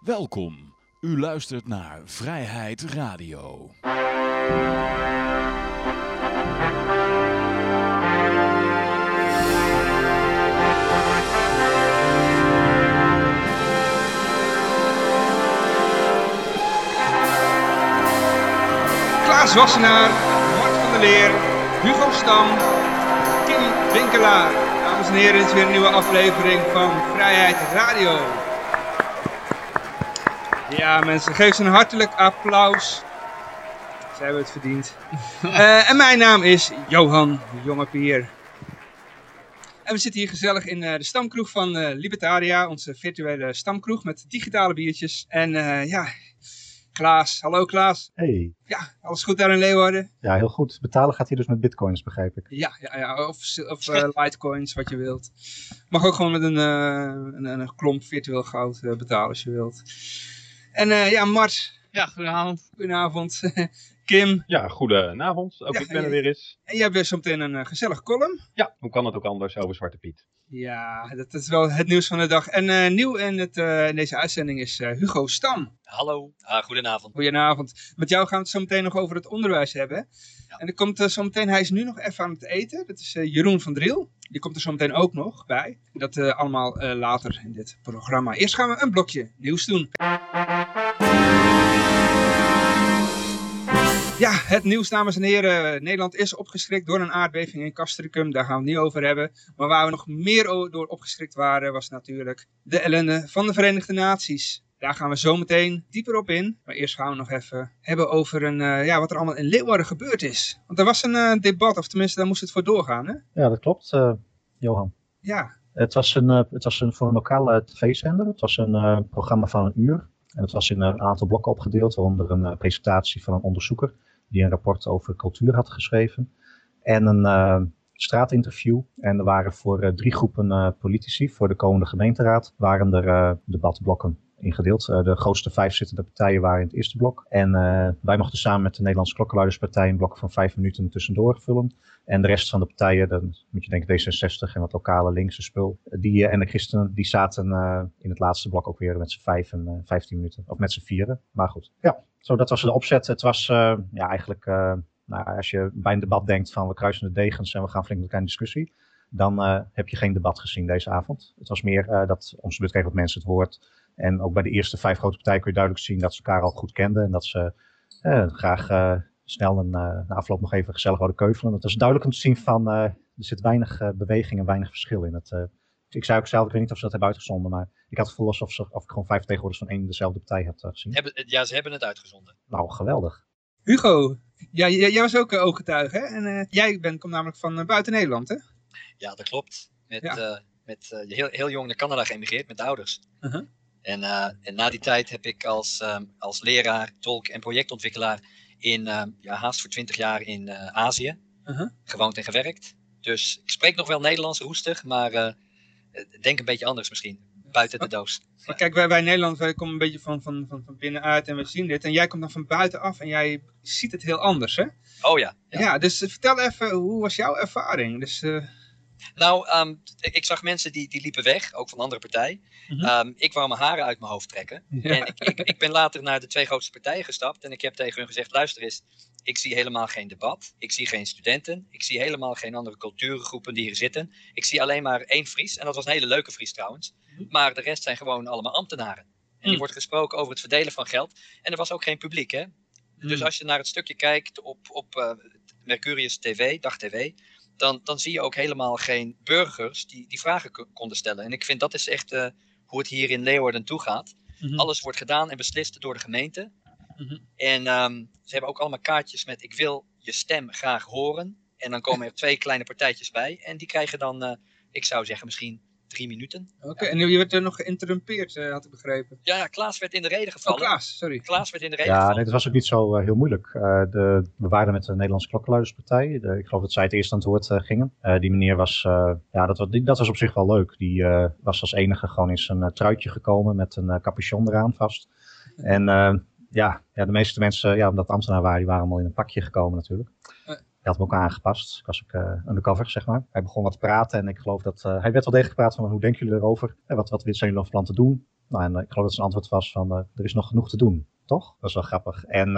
Welkom. U luistert naar Vrijheid Radio. Klaas Wassenaar, Mart van der Leer, Hugo Stam, Kim Winkelaar. Dames en heren, dit is weer een nieuwe aflevering van Vrijheid Radio. Ja mensen, geef ze een hartelijk applaus. Ze hebben het verdiend. Eh, en mijn naam is Johan Jonge Pier. En we zitten hier gezellig in eh, de stamkroeg van eh, Libertaria, onze virtuele stamkroeg met digitale biertjes. En eh, ja, Klaas, hallo Klaas. Hey, Ja, alles goed daar in Leeuwarden? ja, heel goed. Betalen gaat hier dus met bitcoins, begrijp ik. Ja, ja, ja of, of litecoins, wat je wilt. Mag ook gewoon met een, eh, een, een klomp virtueel goud eh, betalen als je wilt. En eh, ja, Mart, Ja, goedenavond. goedenavond. Kim, Ja, goedenavond. Ook Ja, ik ben er weer eens. en jij hebt weer zo meteen een eh, gezellig column. Ja, hoe kan het ook anders over Zwarte Piet? Ja, dat is wel het nieuws van de dag. En eh, nieuw in, het, eh, in deze uitzending is Hugo Stam. Hallo. Ah, goedenavond. Goedenavond. Met jou gaan we het zo meteen nog over het onderwijs hebben. En er komt zo meteen, hij is nu nog even aan het eten. Dat is Jeroen van Driel. Die komt er zo meteen ook nog bij. Dat eh, allemaal eh, later in dit programma. Eerst gaan we een blokje nieuws doen. Ja, het nieuws dames en heren. Nederland is opgeschrikt door een aardbeving in Castricum. Daar gaan we het niet over hebben. Maar waar we nog meer door opgeschrikt waren, was natuurlijk de ellende van de Verenigde Naties. Daar gaan we zo meteen dieper op in. Maar eerst gaan we nog even hebben over een, eh, ja, wat er allemaal in Leeuwarden gebeurd is. Want er was een eh, debat, of tenminste daar moest het voor doorgaan. Hè? Ja, dat klopt, eh, Johan. Ja, Het was, een, het was een, voor een lokale tv-zender. Het was een programma van een uur. En het was in een aantal blokken opgedeeld, waaronder een presentatie van een onderzoeker die een rapport over cultuur had geschreven. En een straatinterview. En er waren voor drie groepen politici, voor de komende gemeenteraad, waren er debatblokken ingedeeld. Eh, de grootste vijf zittende partijen waren in het eerste blok. En eh, wij mochten samen met de Nederlandse Klokkenluiderspartij een blok van vijf minuten tussendoor vullen. En de rest van de partijen, dan moet je denken D66 en wat lokale linkse spul, die, eh, en de christenen, die zaten in het laatste blok ook weer met z'n vijf en 15 minuten. Of met z'n vieren. Maar goed, ja. Zo, dat was de opzet. Het was ja, eigenlijk, nou, als je bij een debat denkt van we kruisen de degens en we gaan flink met elkaar in discussie, dan heb je geen debat gezien deze avond. Het was meer dat ons beurt kregen wat mensen het woord. En ook bij de eerste vijf grote partijen kun je duidelijk zien dat ze elkaar al goed kenden. En dat ze eh, graag eh, snel een, eh, na afloop nog even gezellig wilden keuvelen. Dat is duidelijk om te zien van, eh, er zit weinig eh, beweging en weinig verschil in. Het, eh, ik zei ook zelf, ik weet niet of ze dat hebben uitgezonden, maar ik had het gevoel alsof, ze, of ik gewoon vijf tegenwoordig van één en dezelfde partij had gezien. Hebben, ja, ze hebben het uitgezonden. Nou, geweldig. Hugo. Ja, jij, jij was ook uh, ooggetuige, hè? En eh, jij bent, komt namelijk van buiten Nederland, hè? Ja, dat klopt. Met, Ja. eh, met heel, heel jong naar Canada geëmigreerd met de ouders. Uh-huh. En, eh, en na die tijd heb ik als, ehm, als leraar, tolk en projectontwikkelaar in ehm, ja, haast voor 20 jaar in eh, Azië Uh-huh. gewoond en gewerkt. Dus ik spreek nog wel Nederlands roestig, maar eh, denk een beetje anders misschien. Buiten de doos. Maar kijk, wij, wij Nederland, wij komen een beetje van, van, van, van binnenuit en we zien dit. En jij komt dan van buitenaf en jij ziet het heel anders, hè? Oh ja. Ja, ja. dus vertel even, hoe was jouw ervaring? Dus, Nou, ehm, ik zag mensen die, die liepen weg, ook van andere partijen. Mhm. Ehm, ik wou mijn haren uit mijn hoofd trekken. ja. En ik, ik, ik ben later naar de twee grootste partijen gestapt en ik heb tegen hun gezegd: luister eens, ik zie helemaal geen debat. Ik zie geen studenten. Ik zie helemaal geen andere cultuurgroepen die hier zitten. Ik zie alleen maar één Fries. En dat was een hele leuke Fries trouwens. Mhm. Maar de rest zijn gewoon allemaal ambtenaren. En Mm. er wordt gesproken over het verdelen van geld. En er was ook geen publiek, hè? Dus als je naar het stukje kijkt op, op eh, Mercurius TV, Dag TV, dan, dan zie je ook helemaal geen burgers die, die vragen ko- konden stellen. En ik vind dat is echt eh, hoe het hier in Leeuwarden toe gaat. Mhm. Alles wordt gedaan en beslist door de gemeente. Mhm. En ehm, ze hebben ook allemaal kaartjes met ik wil je stem graag horen. En dan komen er twee kleine partijtjes bij. En die krijgen dan, eh, ik zou zeggen, misschien drie minuten. Oké, en je werd er nog geïnterrumpeerd, eh, had ik begrepen. Ja, ja, Klaas werd in de reden Oh, gevallen. Klaas, sorry. Klaas werd in de reden Ja, nee, gevallen. dat was ook niet zo eh, heel moeilijk. Eh, de, we waren met de Nederlandse Klokkenluiderspartij. De, ik geloof dat zij het eerst aan het woord gingen. Eh, die meneer was, eh, ja, dat, was- die- dat was op zich wel leuk. Die eh, was als enige gewoon in zijn eh, truitje gekomen met een eh, capuchon eraan vast. En eh, ja, ja, de meeste mensen, ja, omdat ambtenaar waren, die waren allemaal in een pakje gekomen natuurlijk. Had me ook aangepast. Ik was ook eh, undercover, zeg maar. Hij begon wat te praten en ik geloof dat... eh, hij werd wel degelijk gepraat van hoe denken jullie erover? Eh, wat, wat zijn jullie van plan te doen? Nou, en ik geloof dat zijn antwoord was van, er is nog genoeg te doen, toch? Dat is wel grappig. En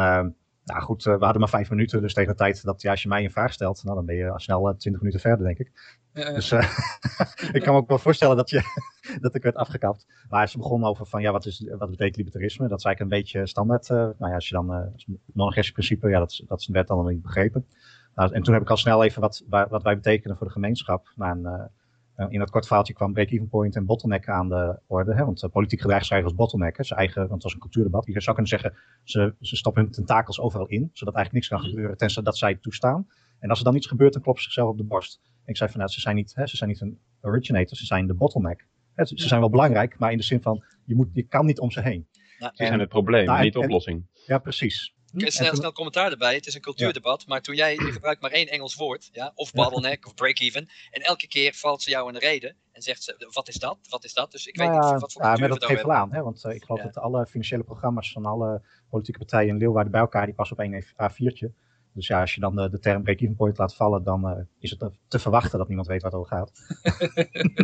nou goed, we hadden maar vijf minuten, dus tegen de tijd dat ja, als je mij een vraag stelt, nou, dan ben je snel twintig minuten verder, denk ik. Dus ik kan me ook wel voorstellen dat, je, dat ik werd afgekapt. Maar ze begon over van, ja, wat, is, wat betekent libertarisme? Dat is eigenlijk een beetje standaard. nou ja, als je dan, uh, principe, ja, dat, dat werd dan nog niet begrepen. Nou, en toen heb ik al snel even wat, wat wij betekenen voor de gemeenschap. Maar uh, in dat kort verhaaltje kwam break-even point en bottleneck aan de orde. Hè? Want uh, politiek gedragscijfer als bottleneck, hè? Zijn eigen, want het was een cultuurdebat. Je zou kunnen zeggen, ze, ze stoppen hun tentakels overal in, zodat eigenlijk niks kan Mhm. gebeuren, tenzij dat zij het toestaan. En als er dan iets gebeurt, dan kloppen ze zichzelf op de borst. En ik zei van, nou, ze zijn niet, hè, ze zijn niet een originator, ze zijn de bottleneck. Hè, ze zijn wel belangrijk, maar in de zin van, je, moet, je kan niet om ze heen. Nou, Ze zijn het probleem, nou, en- niet de en- oplossing. Ja, precies. Ik En snel, toen- snel commentaar erbij. Het is een cultuurdebat. Maar toen jij, je gebruikt maar één Engels woord. Ja, of bottleneck of break-even. En elke keer valt ze jou in de reden. En zegt ze, wat is dat? Wat is dat? Dus ik weet Nou ja, niet wat voor ja, maar dat geeft wel aan. Hè? Want eh, ik geloof Ja. dat alle financiële programma's van alle politieke partijen in Leeuwarden bij elkaar, die passen op één A4'tje. Dus ja, als je dan de, de term break-even point laat vallen, dan eh, is het te- te verwachten dat niemand weet waar het over gaat.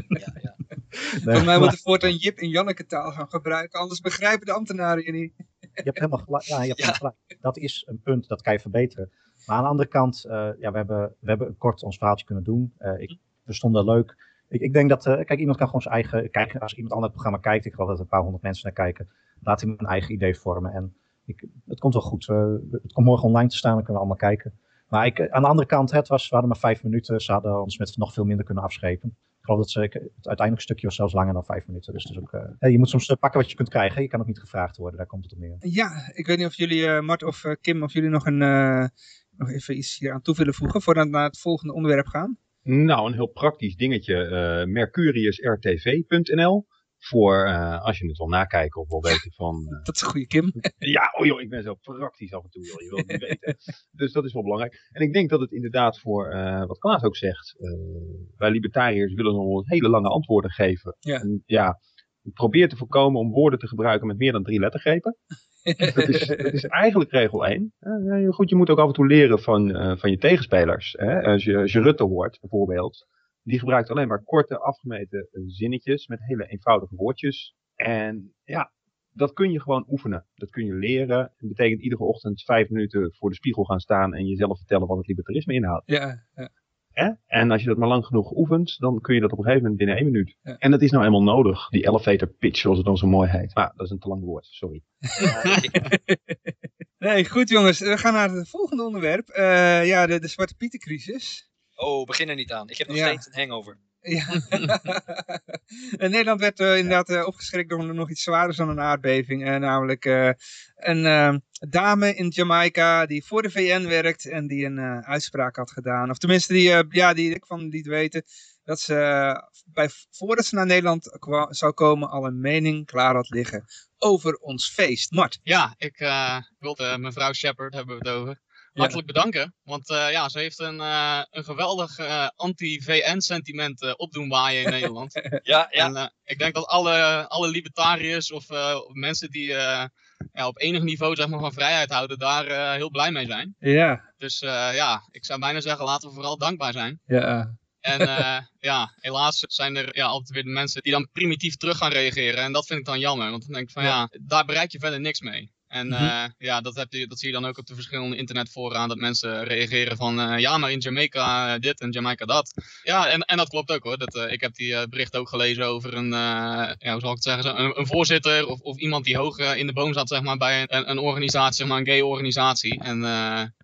Ja, ja. Nee, Volgens mij maar moeten we voortaan Jip en Janneke taal gaan gebruiken, anders begrijpen de ambtenaren je niet. Je hebt helemaal gelijk. Ja, je hebt Ja. helemaal gelijk. Dat is een punt, dat kan je verbeteren. Maar aan de andere kant, eh, ja, we hebben, we hebben kort ons verhaaltje kunnen doen. Eh, ik, we stonden leuk. Ik, ik denk dat, eh, kijk, iemand kan gewoon zijn eigen, kijk, als iemand ander het programma kijkt, ik geloof dat er een paar honderd mensen naar kijken, laat hij een eigen idee vormen. En ik, het komt wel goed. Het komt morgen online te staan, dan kunnen we allemaal kijken. Maar ik, aan de andere kant, het was, we hadden maar vijf minuten, ze hadden ons met nog veel minder kunnen afschepen. Ik geloof dat ze, het uiteindelijk stukje was zelfs langer dan vijf minuten. Dus, is ook, eh, hè, je moet soms eh, pakken wat je kunt krijgen. Je kan ook niet gevraagd worden, daar komt het op neer. Ja, ik weet niet of jullie, eh, Mart of eh, Kim, of jullie nog, een, eh, nog even iets hier aan toe willen voegen voordat we naar het volgende onderwerp gaan. Nou, een heel praktisch dingetje. eh mercuriusrtv.nl Voor eh, als je het wil nakijken of wil weten van... eh, Dat is een goede Kim. ja, oh joh, ik ben zo praktisch af en toe, joh. je wil het niet weten. Dus dat is wel belangrijk. En ik denk dat het inderdaad voor, eh, wat Klaas ook zegt, wij libertariërs willen nog hele lange antwoorden geven. Ja. En, ja, probeer te voorkomen om woorden te gebruiken met meer dan drie lettergrepen. Dat is, dat is eigenlijk regel 1. Eh, goed, je moet ook af en toe leren van, van je tegenspelers. Hè? Als, je, als je Rutte hoort, bijvoorbeeld. Die gebruikt alleen maar korte, afgemeten eh, zinnetjes met hele eenvoudige woordjes. En ja, dat kun je gewoon oefenen. Dat kun je leren. Dat betekent iedere ochtend vijf minuten voor de spiegel gaan staan en jezelf vertellen wat het libertarisme inhoudt. Ja, ja. En als je dat maar lang genoeg oefent, dan kun je dat op een gegeven moment binnen één minuut. Ja. En dat is nou eenmaal nodig. Die elevator pitch, zoals het dan zo mooi heet. Maar dat is een te lang woord, sorry. Nee, goed jongens. We gaan naar het volgende onderwerp. Eh, ja, de, de Zwarte Pietencrisis. Oh, begin er niet aan. Ik heb nog Ja. steeds een hangover. Ja. En Nederland werd eh, inderdaad eh, opgeschrikt door nog iets zwaarders dan een aardbeving. eh, namelijk eh, een eh, dame in Jamaica die voor de VN werkt en die een eh, uitspraak had gedaan. Of tenminste, die, eh, ja, die ik van liet weten dat ze bij, voordat ze naar Nederland zou komen al een mening klaar had liggen over ons feest. Mart. Ja, ik eh, wilde mevrouw Shepard, hebben we het over, hartelijk bedanken. Want eh, ja, ze heeft een, eh, een geweldig eh, anti-VN-sentiment eh, opdoen waaien in Nederland. Ja, ja. En eh, ik denk dat alle, alle libertariërs of, eh, of mensen die eh, ja, op enig niveau zeg maar, van vrijheid houden, daar eh, heel blij mee zijn. Ja, Dus eh, ja, ik zou bijna zeggen, laten we vooral dankbaar zijn. ja. En eh, ja, helaas zijn er ja, altijd weer de mensen die dan primitief terug gaan reageren. En dat vind ik dan jammer. Want dan denk ik van ja, daar bereik je verder niks mee. En Mhm. eh, ja, dat, heb je, dat zie je dan ook op de verschillende internetfora. Dat mensen reageren van eh, ja, maar in Jamaica eh, dit en Jamaica dat. Ja, en, en dat klopt ook hoor. Dat, ik heb die bericht ook gelezen over een, ja, hoe zal ik het zeggen, zo- een, een voorzitter of, of iemand die hoog in de boom zat zeg maar, bij een, een organisatie, zeg maar, een gay organisatie. En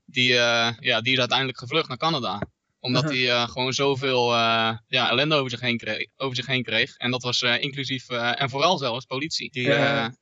die, ja, die is uiteindelijk gevlucht naar Canada omdat Aha. hij eh, gewoon zoveel eh, ja, ellende over zich heen kreeg. Over zich heen kreeg. En dat was eh, inclusief, en vooral zelfs politie, die,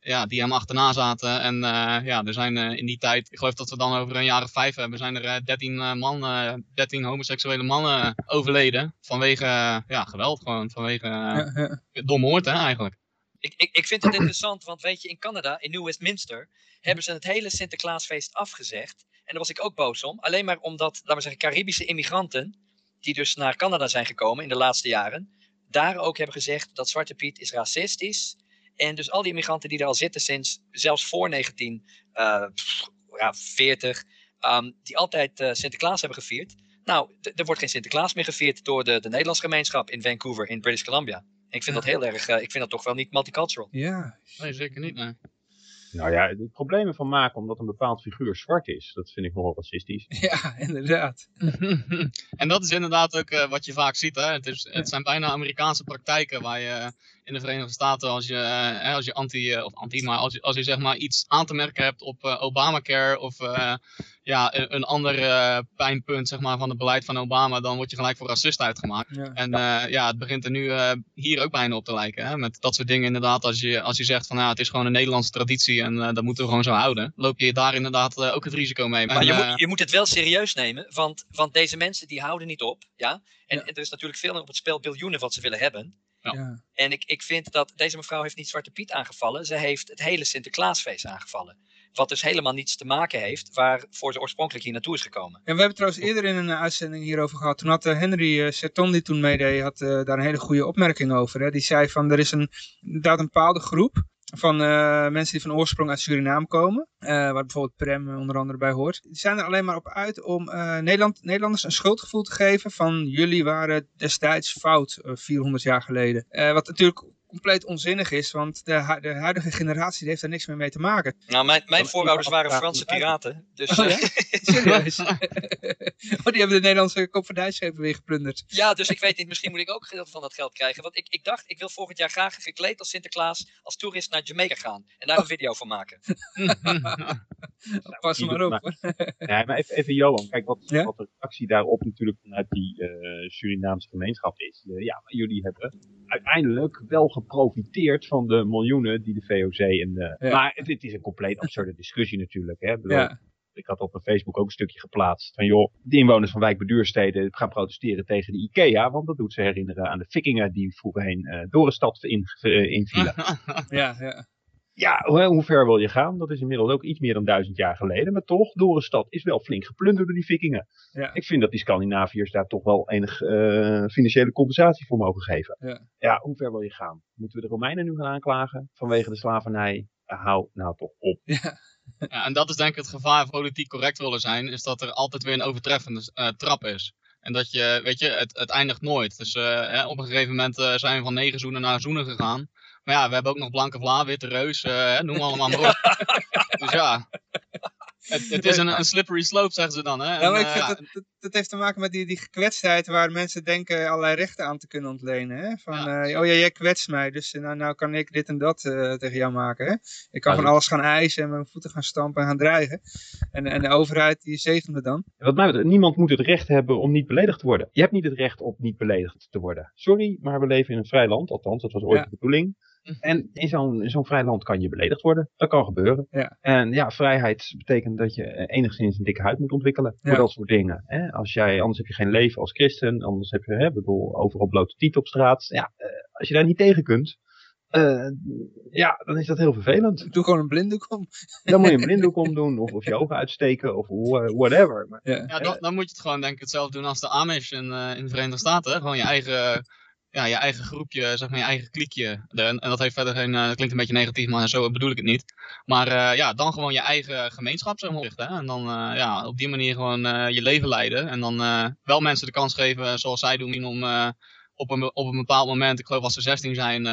Ja. die hem achterna zaten. En ja, er zijn in die tijd, ik geloof dat we dan over een jaar of vijf hebben, zijn er eh, 13 eh, man, eh 13 homoseksuele mannen overleden. Vanwege ja, geweld, gewoon vanwege ja. dommoord hè, eigenlijk. Ik, ik, ik vind het interessant, want weet je, in Canada, in New Westminster, hebben ze het hele Sinterklaasfeest afgezegd. En daar was ik ook boos om. Alleen maar omdat, laten we zeggen, Caribische immigranten, die dus naar Canada zijn gekomen in de laatste jaren, daar ook hebben gezegd dat Zwarte Piet is racistisch. En dus al die immigranten die er al zitten sinds, zelfs voor 1940, ehm, die altijd eh, Sinterklaas hebben gevierd. Nou, er wordt geen Sinterklaas meer gevierd door de, de Nederlandse gemeenschap in Vancouver, in British Columbia. Ik vind dat heel erg, eh, ik vind dat toch wel niet multicultural. Ja. Nee, zeker niet. Nee. Nou ja, het probleem van maken omdat een bepaald figuur zwart is, dat vind ik nogal racistisch. Ja, inderdaad. en dat is inderdaad ook eh, wat je vaak ziet. Hè? Het, is, het zijn bijna Amerikaanse praktijken waar je in de Verenigde Staten, als je, eh, als je anti, of anti, maar als je, als je zeg maar iets aan te merken hebt op eh, Obamacare of eh, ja, een, een ander eh, pijnpunt zeg maar, van het beleid van Obama, dan word je gelijk voor racist uitgemaakt. Ja. En eh, ja, het begint er nu eh, hier ook bijna op te lijken. Hè? Met dat soort dingen inderdaad. Als je, als je zegt van ja, het is gewoon een Nederlandse traditie en eh, dat moeten we gewoon zo houden. Loop je daar inderdaad ook het risico mee. Maar En, je, moet, je moet het wel serieus nemen, want, want deze mensen die houden niet op. Ja? En, Ja. en er is natuurlijk veel op het spel biljoenen wat ze willen hebben. Ja. Ja. En ik, ik vind dat deze mevrouw heeft niet Zwarte Piet aangevallen. Ze heeft het hele Sinterklaasfeest aangevallen. Wat dus helemaal niets te maken heeft waarvoor ze oorspronkelijk hier naartoe is gekomen. En we hebben trouwens eerder in een eh, uitzending hierover gehad. Toen had eh, Henry uh, Serton, die toen meedeed, had eh, daar een hele goede opmerking over. Die zei van, er is een, inderdaad een bepaalde groep van eh, mensen die van oorsprong uit Suriname komen. eh, waar bijvoorbeeld Prem eh, onder andere bij hoort. Die zijn er alleen maar op uit om eh, Nederland, Nederlanders een schuldgevoel te geven van jullie waren destijds fout, eh, 400 jaar geleden. Eh, wat natuurlijk compleet onzinnig is, want de, hu- de huidige generatie heeft daar niks meer mee te maken. Nou, mijn, mijn voorouders waren Franse piraten. Dus Oh, eh, ja? Serieus? oh, die hebben de Nederlandse koopvaardijschepen weer geplunderd. Ja, dus ik weet niet, misschien moet ik ook gedeelte van dat geld krijgen. Want ik, ik dacht, ik wil volgend jaar graag gekleed als Sinterklaas als toerist naar Jamaica gaan. En daar een video van maken. Pas die maar op. Nee, maar even, even Johan, kijk wat, Ja? wat de reactie daarop natuurlijk vanuit die eh, Surinaamse gemeenschap is. Eh, ja, maar jullie hebben uiteindelijk wel geprofiteerd van de miljoenen die de VOC en de... Ja. Maar het, het is een compleet absurde discussie natuurlijk. Hè? Ik bedoel, Ja, Ik had op mijn Facebook ook een stukje geplaatst van joh, de inwoners van wijkbeduursteden gaan protesteren tegen de IKEA, want dat doet ze herinneren aan de vikingen die voorheen eh door de stad in, eh, invielen. ja, ja. Ja, hoe, hoe ver wil je gaan? Dat is inmiddels ook iets meer dan duizend jaar geleden. Maar toch, Dorenstad is wel flink geplunderd door die vikingen. Ja. Ik vind dat die Scandinaviërs daar toch wel enig eh, financiële compensatie voor mogen geven. Ja. ja, hoe ver wil je gaan? Moeten we de Romeinen nu gaan aanklagen vanwege de slavernij? Eh, hou nou toch op. Ja, en dat is denk ik het gevaar politiek correct willen zijn, is dat er altijd weer een overtreffende eh, trap is. En dat je, weet je, het, het eindigt nooit. Dus eh, hè, op een gegeven moment eh, zijn we van negen zoenen naar zoenen gegaan. Maar ja, we hebben ook nog Blanke Vla, Witte Reus, eh, noem allemaal maar op. dus ja, het, het is een, een slippery slope, zeggen ze dan. Hè? Ja, En, ik eh, vind ja, dat, dat, dat heeft te maken met die, die gekwetstheid waar mensen denken allerlei rechten aan te kunnen ontlenen. Hè? Van, Ja. eh, oh ja, jij kwetst mij, dus nou, nou kan ik dit en dat tegen jou maken. Hè? Ik kan Ja, van alles gaan eisen en mijn voeten gaan stampen en gaan dreigen. En, en de overheid die zegent me dan. Wat mij betreft, niemand moet het recht hebben om niet beledigd te worden. Je hebt niet het recht om niet beledigd te worden. Sorry, maar we leven in een vrij land. Althans, dat was ooit Ja. de bedoeling. En in zo'n vrij land kan je beledigd worden. Dat kan gebeuren. Ja. En ja, vrijheid betekent dat je eh, enigszins een dikke huid moet ontwikkelen. Voor Ja. dat soort dingen. Hè? Als jij, anders heb je geen leven als christen. Anders heb je hè, bedoel, overal blote tieten op straat. Ja, eh, als je daar niet tegen kunt. eh, ja, dan is dat heel vervelend. Doe gewoon een blinddoek om. Dan moet je een blinddoek omdoen. Of, of je ogen uitsteken. Of wha- whatever. Maar, Ja. ja, dan, dan moet je het gewoon denk ik hetzelfde doen als de Amish in, in de Verenigde Staten. hè. Gewoon je eigen, ja, je eigen groepje, zeg maar je eigen kliekje. En, dat heeft verder geen, eh, dat klinkt een beetje negatief, maar zo bedoel ik het niet. Maar eh, ja, dan gewoon je eigen gemeenschap zeg maar. Hè? En dan eh, ja, op die manier gewoon je leven leiden. En dan wel mensen de kans geven, zoals zij doen, om op, een, op een bepaald moment, ik geloof als ze 16 zijn,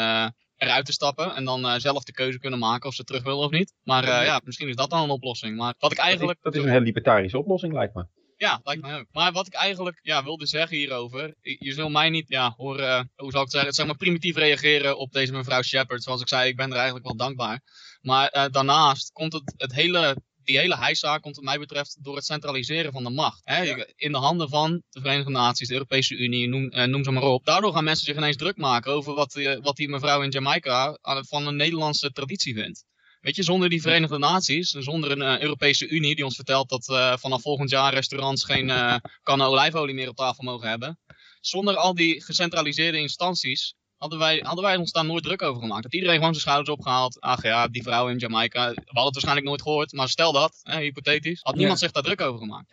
eruit te stappen. En dan zelf de keuze kunnen maken of ze terug willen of niet. Maar ja, misschien is dat dan een oplossing. Maar wat ik eigenlijk... dat is een hele libertarische oplossing, lijkt me. Ja, lijkt me ook. Maar wat ik eigenlijk ja, wilde zeggen hierover. Je, zult mij niet ja, horen, eh, hoe zal ik het zeggen, zeg maar primitief reageren op deze mevrouw Shepard. Zoals ik zei, ik ben er eigenlijk wel dankbaar. Maar eh, daarnaast komt het, het hele, die hele hijzaak, komt wat mij betreft, door het centraliseren van de macht. Hè? In de handen van de Verenigde Naties, de Europese Unie, noem, eh, noem ze maar op. Daardoor gaan mensen zich ineens druk maken over wat, die- wat die mevrouw in Jamaica van een Nederlandse traditie vindt. Weet je, zonder die Verenigde Naties, zonder een eh, Europese Unie die ons vertelt dat eh, vanaf volgend jaar restaurants geen eh kannen olijfolie meer op tafel mogen hebben. Zonder al die gecentraliseerde instanties hadden wij, hadden wij ons daar nooit druk over gemaakt. Dat iedereen gewoon zijn schouders opgehaald. Ach ja, die vrouw in Jamaica, we hadden het waarschijnlijk nooit gehoord, maar stel dat, hè, hypothetisch, had niemand Ja. zich daar druk over gemaakt.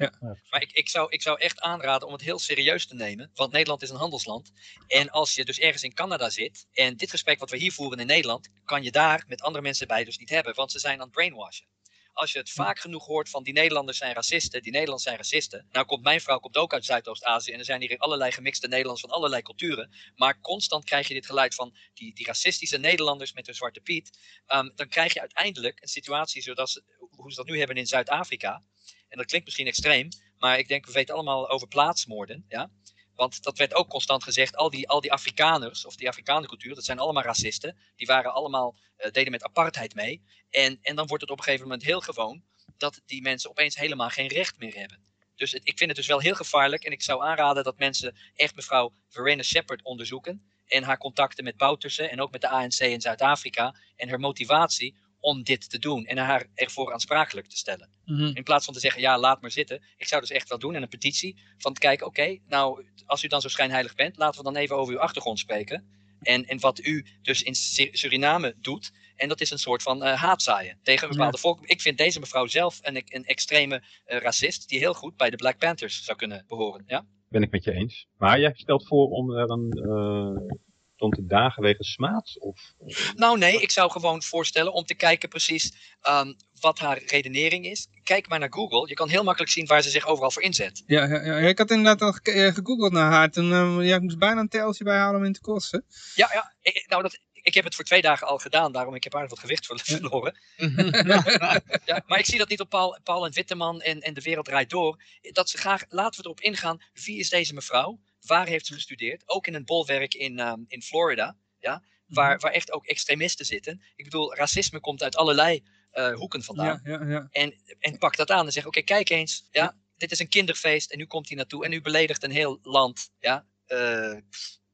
Maar ik, ik, zou, ik zou echt aanraden om het heel serieus te nemen. Want Nederland is een handelsland. En als je dus ergens in Canada zit. En dit gesprek wat we hier voeren in Nederland. kan je daar met andere mensen bij dus niet hebben. Want ze zijn aan het brainwashen. Als je het vaak genoeg hoort van die Nederlanders zijn racisten, die Nederlanders zijn racisten. Nou komt mijn vrouw komt ook uit Zuidoost-Azië en er zijn hier allerlei gemixte Nederlanders van allerlei culturen. Maar constant krijg je dit geluid van die, die racistische Nederlanders met hun zwarte piet. Ehm, dan krijg je uiteindelijk een situatie zoals ze, hoe ze dat nu hebben in Zuid-Afrika. En dat klinkt misschien extreem, maar ik denk we weten allemaal over plaatsmoorden. Ja? Want dat werd ook constant gezegd, al die, al die Afrikaners, of die Afrikaanse cultuur, dat zijn allemaal racisten. Die waren allemaal, uh, deden met apartheid mee. En, en dan wordt het op een gegeven moment heel gewoon dat die mensen opeens helemaal geen recht meer hebben. Dus ik vind het dus wel heel gevaarlijk. En ik zou aanraden dat mensen echt mevrouw Verena Shepard onderzoeken. En haar contacten met Bouterse en ook met de ANC in Zuid-Afrika. En haar motivatie om dit te doen en haar ervoor aansprakelijk te stellen. Mhm. In plaats van te zeggen, ja, laat maar zitten. Ik zou dus echt wel doen en een petitie van te kijken, oké, nou, als u dan zo schijnheilig bent, laten we dan even over uw achtergrond spreken. En, en wat u dus in Sur- Suriname doet. En dat is een soort van eh haatzaaien tegen een bepaalde volk. Ik vind deze mevrouw zelf een, een extreme eh, racist die heel goed bij de Black Panthers zou kunnen behoren. Ja? Ben ik met je eens. Maar jij stelt voor om er een uh, ton te dagen wegens smaads? Of, Nou nee, ik zou gewoon voorstellen om te kijken precies um, wat haar redenering is. Kijk maar naar Google. Je kan heel makkelijk zien waar ze zich overal voor inzet. Ja, ja, ja, ik had inderdaad al ge eh, gegoogeld naar haar. Toen, uh, ja, ik moest bijna een teltje bijhalen om in te kosten. Ja, ja. Ik, nou, dat, ik heb het voor twee dagen al gedaan, daarom ik heb aardig wat gewicht verloren. ja, maar ik zie dat niet op Paul, Paul en Witteman en, en de wereld draait door. Dat ze graag, laten we erop ingaan, wie is deze mevrouw? Waar heeft ze gestudeerd? Ook in een bolwerk in, um, in Florida, ja, waar, waar echt ook extremisten zitten. Ik bedoel, racisme komt uit allerlei uh, hoeken vandaan. Ja, ja, ja. En, en pak dat aan en zeg, oké, okay, kijk eens, ja, dit is een kinderfeest en nu komt hij naartoe en u beledigt een heel land, ja. Uh,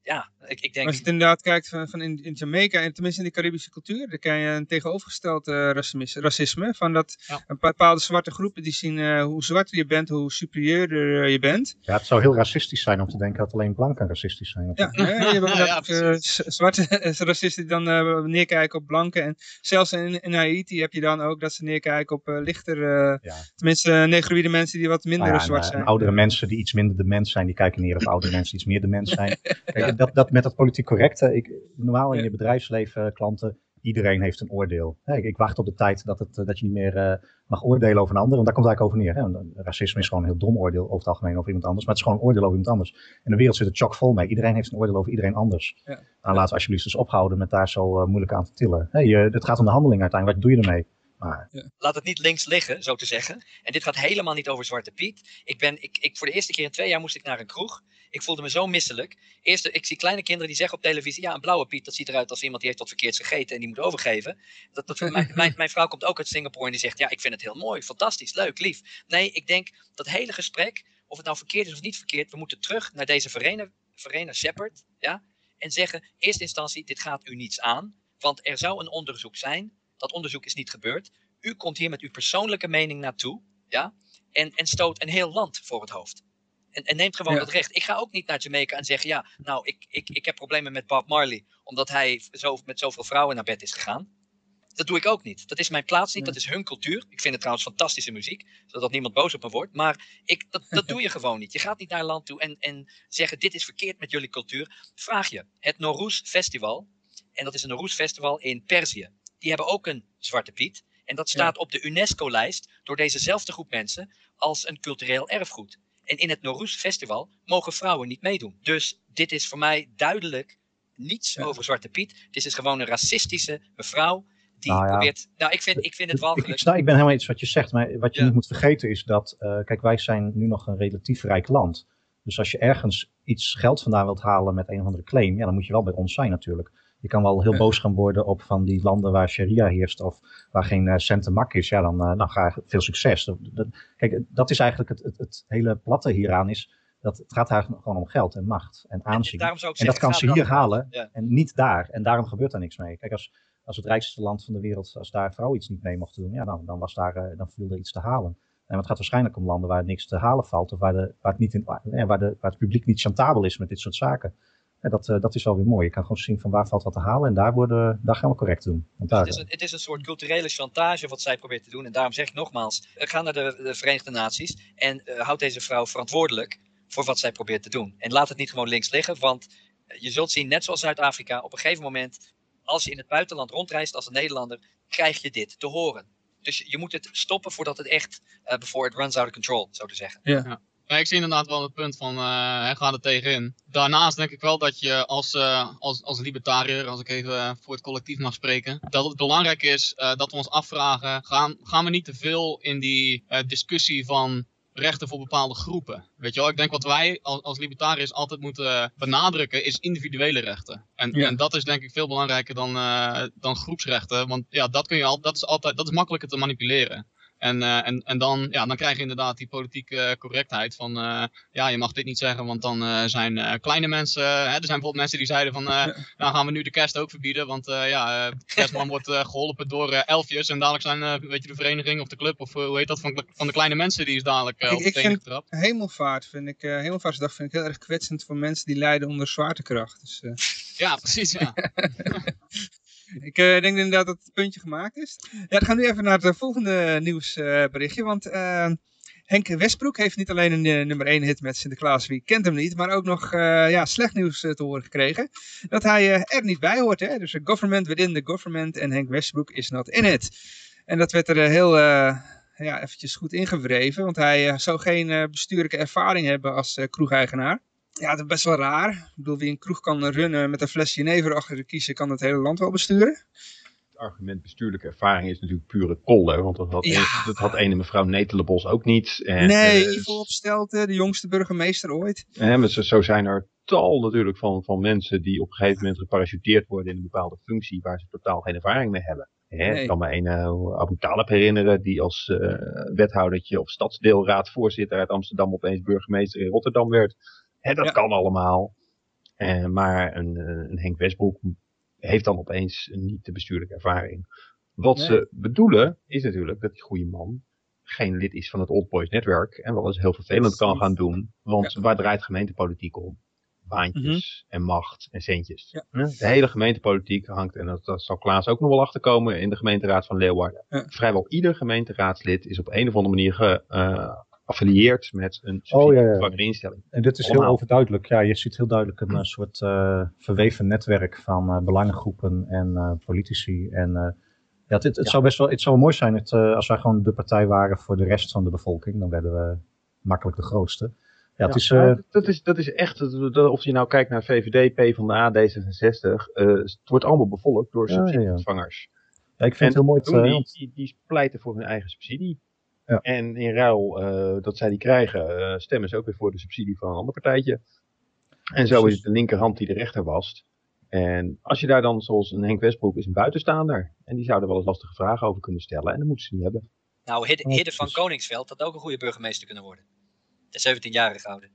ja, ik, ik denk... Als je het inderdaad kijkt van, van in, in Jamaica, en tenminste in de Caribische cultuur, dan kan je een tegenovergesteld uh, racisme, racisme. Van dat ja. een bepaalde zwarte groepen die zien uh, hoe zwarter je bent, hoe superieurder uh, je bent. Ja, het zou heel racistisch zijn om te denken dat alleen blanken racistisch zijn. Ja, ja, je hebt zwarte racisten die dan neerkijken op blanken. En zelfs in, in Haiti heb je dan ook dat ze neerkijken op lichter, ja. tenminste negroïde mensen die wat minder nou zwart en, zijn. oudere mensen die iets minder dement zijn, die kijken neer op oudere mensen die iets meer dement zijn. Kijk, dat, dat met dat politiek correcte, ik, normaal in je bedrijfsleven, klanten, iedereen heeft een oordeel. Ik, ik wacht op de tijd dat, het, dat je niet meer uh, mag oordelen over een ander, want daar komt het eigenlijk over neer. Hè? Racisme is gewoon een heel dom oordeel over het algemeen over iemand anders, maar het is gewoon een oordeel over iemand anders. En de wereld zit er chock vol mee. Iedereen heeft een oordeel over iedereen anders. Ja. Nou, laten we alsjeblieft eens ophouden met daar zo uh, moeilijk aan te tillen. Je, het gaat om de handeling uiteindelijk, wat doe je ermee? Maar... Ja. Laat het niet links liggen, zo te zeggen. En dit gaat helemaal niet over Zwarte Piet. Ik ben, ik, ik, voor de eerste keer in twee jaar moest ik naar een kroeg. Ik voelde me zo misselijk. Eerst, ik zie kleine kinderen die zeggen op televisie: ja, een blauwe Piet, dat ziet eruit als iemand die heeft wat verkeerds gegeten en die moet overgeven. Dat, dat, mijn, mijn, mijn, vrouw komt ook uit Singapore en die zegt: ja, ik vind het heel mooi, fantastisch, leuk, lief. Nee, ik denk dat hele gesprek, of het nou verkeerd is of niet verkeerd, we moeten terug naar deze Verena, Verena Shepard. Ja, en zeggen: eerste instantie, dit gaat u niets aan. Want er zou een onderzoek zijn. Dat onderzoek is niet gebeurd. U komt hier met uw persoonlijke mening naartoe. Ja, en, en stoot een heel land voor het hoofd. En, en neemt gewoon ja. dat recht. Ik ga ook niet naar Jamaica en zeggen: ja, nou, ik, ik, ik heb problemen met Bob Marley. omdat hij zo, met zoveel vrouwen naar bed is gegaan. Dat doe ik ook niet. Dat is mijn plaats niet. Dat is hun cultuur. Ik vind het trouwens fantastische muziek. Zodat niemand boos op me wordt. Maar ik, dat, dat doe je gewoon niet. Je gaat niet naar een land toe en, en zeggen: dit is verkeerd met jullie cultuur. Vraag je. Het Nowruz Festival. En dat is een Nowruz Festival in Perzië. Die hebben ook een Zwarte Piet. En dat staat op de UNESCO-lijst door dezezelfde groep mensen als een cultureel erfgoed. En in het Nowruz Festival mogen vrouwen niet meedoen. Dus dit is voor mij duidelijk niets ja. over Zwarte Piet. Dit is gewoon een racistische mevrouw die nou ja. probeert... Nou, ik vind, ik vind het walgelijk. Ik, ik, nou, ik ben helemaal iets wat je zegt, maar wat je ja. niet moet vergeten is dat... Uh, kijk, wij zijn nu nog een relatief rijk land. Dus als je ergens iets geld vandaan wilt halen met een of andere claim... Ja, dan moet je wel bij ons zijn natuurlijk. Je kan wel heel boos gaan worden op van die landen waar sharia heerst of waar geen uh, centenmak is. Ja, dan uh, nou, ga veel succes. Dat, dat, kijk, dat is eigenlijk het, het, het, hele platte hieraan is. Dat het gaat eigenlijk gewoon om geld en macht en aanzien. En, en zeggen, dat kan ze hier halen ja. en niet daar. En daarom gebeurt daar niks mee. Kijk, als, als het rijkste land van de wereld, als daar vrouwen iets niet mee mochten doen, ja, dan, dan, was daar, uh, dan viel er iets te halen. En het gaat waarschijnlijk om landen waar niks te halen valt of waar, de, waar, het, niet in, waar, de, waar het publiek niet chantabel is met dit soort zaken. Ja, dat, uh, dat is wel weer mooi. Je kan gewoon zien van waar valt wat te halen en daar, worden, daar gaan we correct doen. Want daar, het, is een, het is een soort culturele chantage wat zij probeert te doen. En daarom zeg ik nogmaals, ga naar de, de Verenigde Naties en uh, houd deze vrouw verantwoordelijk voor wat zij probeert te doen. En laat het niet gewoon links liggen, want je zult zien, net zoals Zuid-Afrika, op een gegeven moment, als je in het buitenland rondreist als een Nederlander, krijg je dit te horen. Dus je, moet het stoppen voordat het echt, eh before it runs out of control, zo te zeggen. Ja, ik zie inderdaad wel het punt van, eh hij gaat er tegenin. Daarnaast denk ik wel dat je als, eh, als, als libertariër, als ik even voor het collectief mag spreken, dat het belangrijk is eh, dat we ons afvragen, gaan, gaan we niet te veel in die discussie van rechten voor bepaalde groepen? Weet je wel, ik denk wat wij als, als libertariërs altijd moeten benadrukken is individuele rechten. En, Ja. en dat is denk ik veel belangrijker dan, dan groepsrechten, want ja, dat, kun je al, dat, is altijd, dat is makkelijker te manipuleren. En, eh, en, en dan, ja, dan krijg je inderdaad die politieke correctheid van, eh, ja, je mag dit niet zeggen, want dan eh, zijn kleine mensen, hè, er zijn bijvoorbeeld mensen die zeiden van, nou gaan we nu de kerst ook verbieden, want ja, de kerstman wordt eh, geholpen door elfjes en dadelijk zijn, weet je, de vereniging of de club, of hoe heet dat, van, van de kleine mensen, die is dadelijk Ik- op de getrapt. Hemelvaart vind ik, hemelvaartsdag vind ik heel erg kwetsend voor mensen die lijden onder zwaartekracht. Dus, Ja, precies, ja. Ik eh, denk inderdaad dat het puntje gemaakt is. Ja, dan gaan nu even naar het eh, volgende nieuwsberichtje. want eh, Henk Westbroek heeft niet alleen een eh, nummer 1 hit met Sinterklaas, wie kent hem niet, maar ook nog eh, ja, slecht nieuws eh, te horen gekregen. Dat hij eh, er niet bij hoort. Hè? Dus government within the government en Henk Westbroek is not in it. En dat werd er eh, heel eh, ja, eventjes goed ingewreven, want hij eh, zou geen eh, bestuurlijke ervaring hebben als eh, kroegeigenaar. Ja, dat is best wel raar. Ik bedoel, wie een kroeg kan runnen met een fles jenever achter de kiezen, kan het hele land wel besturen. Het argument bestuurlijke ervaring is natuurlijk pure kolder. Want dat had, Ja. een, dat had ene mevrouw Netelenbos ook niet. En, nee, eh, Ivo Opstelten, de jongste burgemeester ooit. Maar zo, zo zijn er tal natuurlijk van, van mensen die op een gegeven moment geparachuteerd worden in een bepaalde functie waar ze totaal geen ervaring mee hebben. Hè, Nee. Ik kan me een uh, Abu Talib herinneren die als eh, wethoudertje of stadsdeelraadvoorzitter uit Amsterdam opeens burgemeester in Rotterdam werd. Hè, dat Ja. kan allemaal. Eh, maar een, eh, een Henk Westbroek heeft dan opeens niet de bestuurlijke ervaring. Wat Nee. ze bedoelen is natuurlijk dat die goede man geen lid is van het Old Boys netwerk en wel eens heel vervelend kan gaan doen. Want waar draait gemeentepolitiek om? Baantjes en macht en centjes. Ja. De hele gemeentepolitiek hangt, en dat, dat zal Klaas ook nog wel achterkomen in de gemeenteraad van Leeuwarden. Ja. Vrijwel ieder gemeenteraadslid is op een of andere manier geaffilieerd met een Oh, ja, ja. subsidie instelling. En dit is heel overduidelijk. Ja, je ziet heel duidelijk een eh, soort eh, verweven netwerk van eh, belangengroepen en eh, politici. En eh, ja, het, het, het Ja. zou best wel, het zou mooi zijn het, eh, als wij gewoon de partij waren voor de rest van de bevolking. Dan werden we makkelijk de grootste. Ja, het is, Ja, eh, dat, dat is, dat is echt, of je nou kijkt naar VVD, PvdA, D66, eh, het wordt allemaal bevolkt door Ja, ja, ja. subsidieontvangers. ja, ik vind het heel mooi. Die, die, die pleiten voor hun eigen subsidie. Ja. En in ruil eh, dat zij die krijgen, eh, stemmen ze ook weer voor de subsidie van een ander partijtje. En zo is het de linkerhand die de rechter wast. En als je daar dan, zoals een Henk Westbroek, is een buitenstaander. En die zouden wel eens lastige vragen over kunnen stellen. En dat moeten ze niet hebben. Nou, Hidde, van. Koningsveld had ook een goede burgemeester kunnen worden. De 17-jarige oude.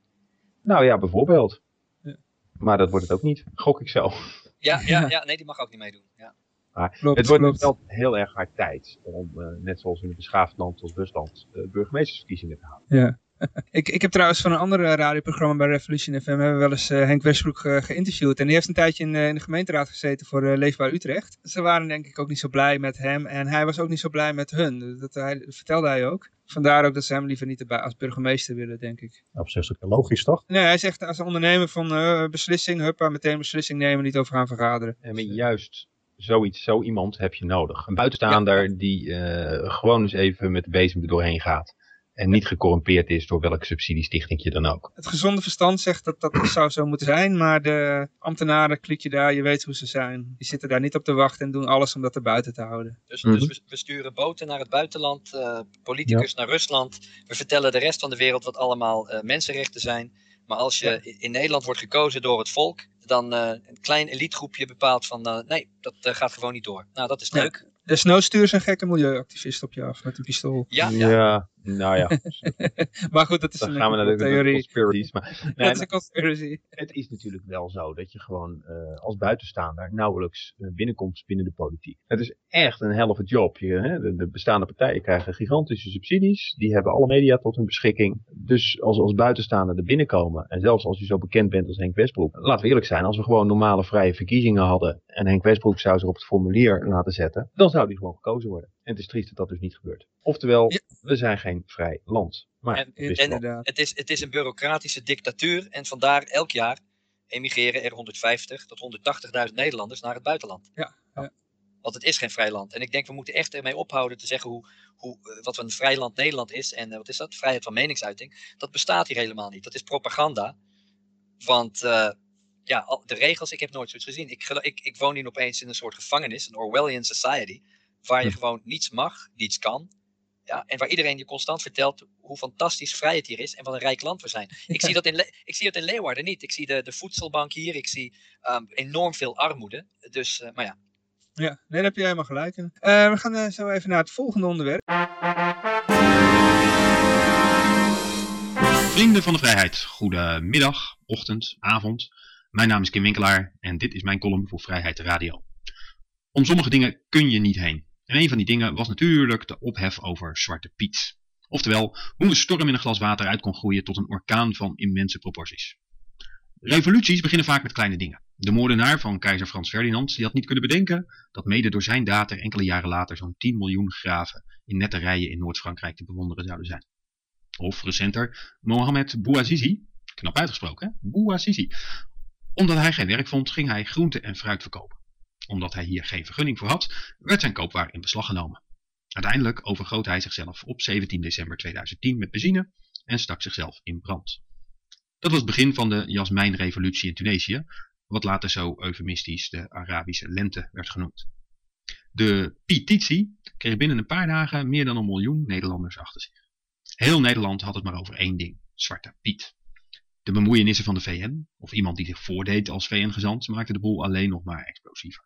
Nou ja, bijvoorbeeld. Ja. Maar dat wordt het ook niet, gok ik zo. Ja, ja, Ja. ja, nee, die mag ook niet meedoen. Ja. Klopt, het wordt klopt. wel heel erg hard tijd om, eh, net zoals in een beschaafd land als Rusland, eh, burgemeestersverkiezingen te houden. Ja. Ik, ik heb trouwens van een ander eh, radioprogramma bij Revolution FM hebben we wel eens eh, Henk Westbroek geïnterviewd. En die heeft een tijdje in, eh, in de gemeenteraad gezeten voor Leefbaar Utrecht. Ze waren denk ik ook niet zo blij met hem en hij was ook niet zo blij met hun. Dat, hij, dat vertelde hij ook. Vandaar ook dat ze hem liever niet erbij als burgemeester willen, denk ik. op zich is logisch, toch? Nee, hij zegt als ondernemer van eh, beslissing, huppa, meteen beslissing nemen, niet over gaan vergaderen. En maar juist zoiets, zo iemand heb je nodig. Een buitenstaander die eh, gewoon eens even met de bezem er doorheen gaat. En niet gecorrumpeerd is door welke subsidiestichting je dan ook. Het gezonde verstand zegt dat dat zou zo moeten zijn, maar de ambtenaren, kliekje daar, je weet hoe ze zijn. Die zitten daar niet op te wachten en doen alles om dat er buiten te houden. Dus, Mhm. dus we, we sturen boten naar het buitenland, eh, politicus naar Rusland. We vertellen de rest van de wereld wat allemaal eh, mensenrechten zijn. Maar als je in Nederland wordt gekozen door het volk, dan eh, een klein elitegroepje bepaalt van eh, nee, dat eh, gaat gewoon niet door. Nou, dat is Ja. leuk. De snowstuurs een gekke milieuactivist op je af met een pistool. Ja, ja. Nou ja, Maar goed, dat is dan een gaan we naar de, de theorie. conspiracies. Maar, nee, Dat is een conspiracy. het is natuurlijk wel zo dat je gewoon eh, als buitenstaander nauwelijks eh, binnenkomt binnen de politiek. Het is echt een helft job. Je, hè, de, de bestaande partijen krijgen gigantische subsidies. Die hebben alle media tot hun beschikking. Dus als als buitenstaander er binnenkomen. En zelfs als je zo bekend bent als Henk Westbroek. Laten we eerlijk zijn. Als we gewoon normale vrije verkiezingen hadden. En Henk Westbroek zou zich op het formulier laten zetten. Dan zou die gewoon gekozen worden. En het is triest dat dat dus niet gebeurt. Oftewel, Ja. we zijn geen vrij land. Maar En- wist wel. Inderdaad. Het, is, het is een bureaucratische dictatuur en vandaar elk jaar emigreren er 150 tot 180.000 Nederlanders naar het buitenland. Ja, ja. Want het is geen vrij land. En ik denk, we moeten echt ermee ophouden te zeggen hoe, hoe, eh, wat een vrij land Nederland is. En eh, wat is dat? Vrijheid van meningsuiting. Dat bestaat hier helemaal niet. Dat is propaganda. Want eh, ja, de regels, ik heb nooit zoiets gezien. Ik, ik, ik woon hier opeens in een soort gevangenis, een Orwellian society. Waar je Hm. gewoon niets mag, niets kan. Ja, en waar iedereen je constant vertelt hoe fantastisch vrij het hier is en wat een rijk land we zijn. Ik, zie, dat in Le- ik zie dat in Leeuwarden niet. Ik zie de, de voedselbank hier, ik zie ehm, enorm veel armoede. Dus, eh, maar ja, Ja, nee, daar heb je helemaal gelijk in. Eh, we gaan eh, zo even naar het volgende onderwerp. Vrienden van de vrijheid, goedemiddag, ochtend, avond. Mijn naam is Kim Winkelaar en dit is mijn column voor Vrijheid Radio. Om sommige dingen kun je niet heen. En een van die dingen was natuurlijk de ophef over Zwarte Piet. Oftewel, hoe een storm in een glas water uit kon groeien tot een orkaan van immense proporties. Revoluties beginnen vaak met kleine dingen. De moordenaar van keizer Frans Ferdinand die had niet kunnen bedenken dat mede door zijn daad enkele jaren later zo'n 10 miljoen graven in nette rijen in Noord-Frankrijk te bewonderen zouden zijn. Of recenter Mohamed Bouazizi, knap uitgesproken hè, Bouazizi. Omdat hij geen werk vond, ging hij groente en fruit verkopen. Omdat hij hier geen vergunning voor had, werd zijn koopwaar in beslag genomen. Uiteindelijk overgoot hij zichzelf op 17 december 2010 met benzine en stak zichzelf in brand. Dat was het begin van de Jasmijnrevolutie in Tunesië, wat later zo eufemistisch de Arabische lente werd genoemd. De petitie kreeg binnen een paar dagen meer dan een miljoen Nederlanders achter zich. Heel Nederland had het maar over één ding: Zwarte Piet. De bemoeienissen van de VN, of iemand die zich voordeed als VN-gezant, maakte de boel alleen nog maar explosiever.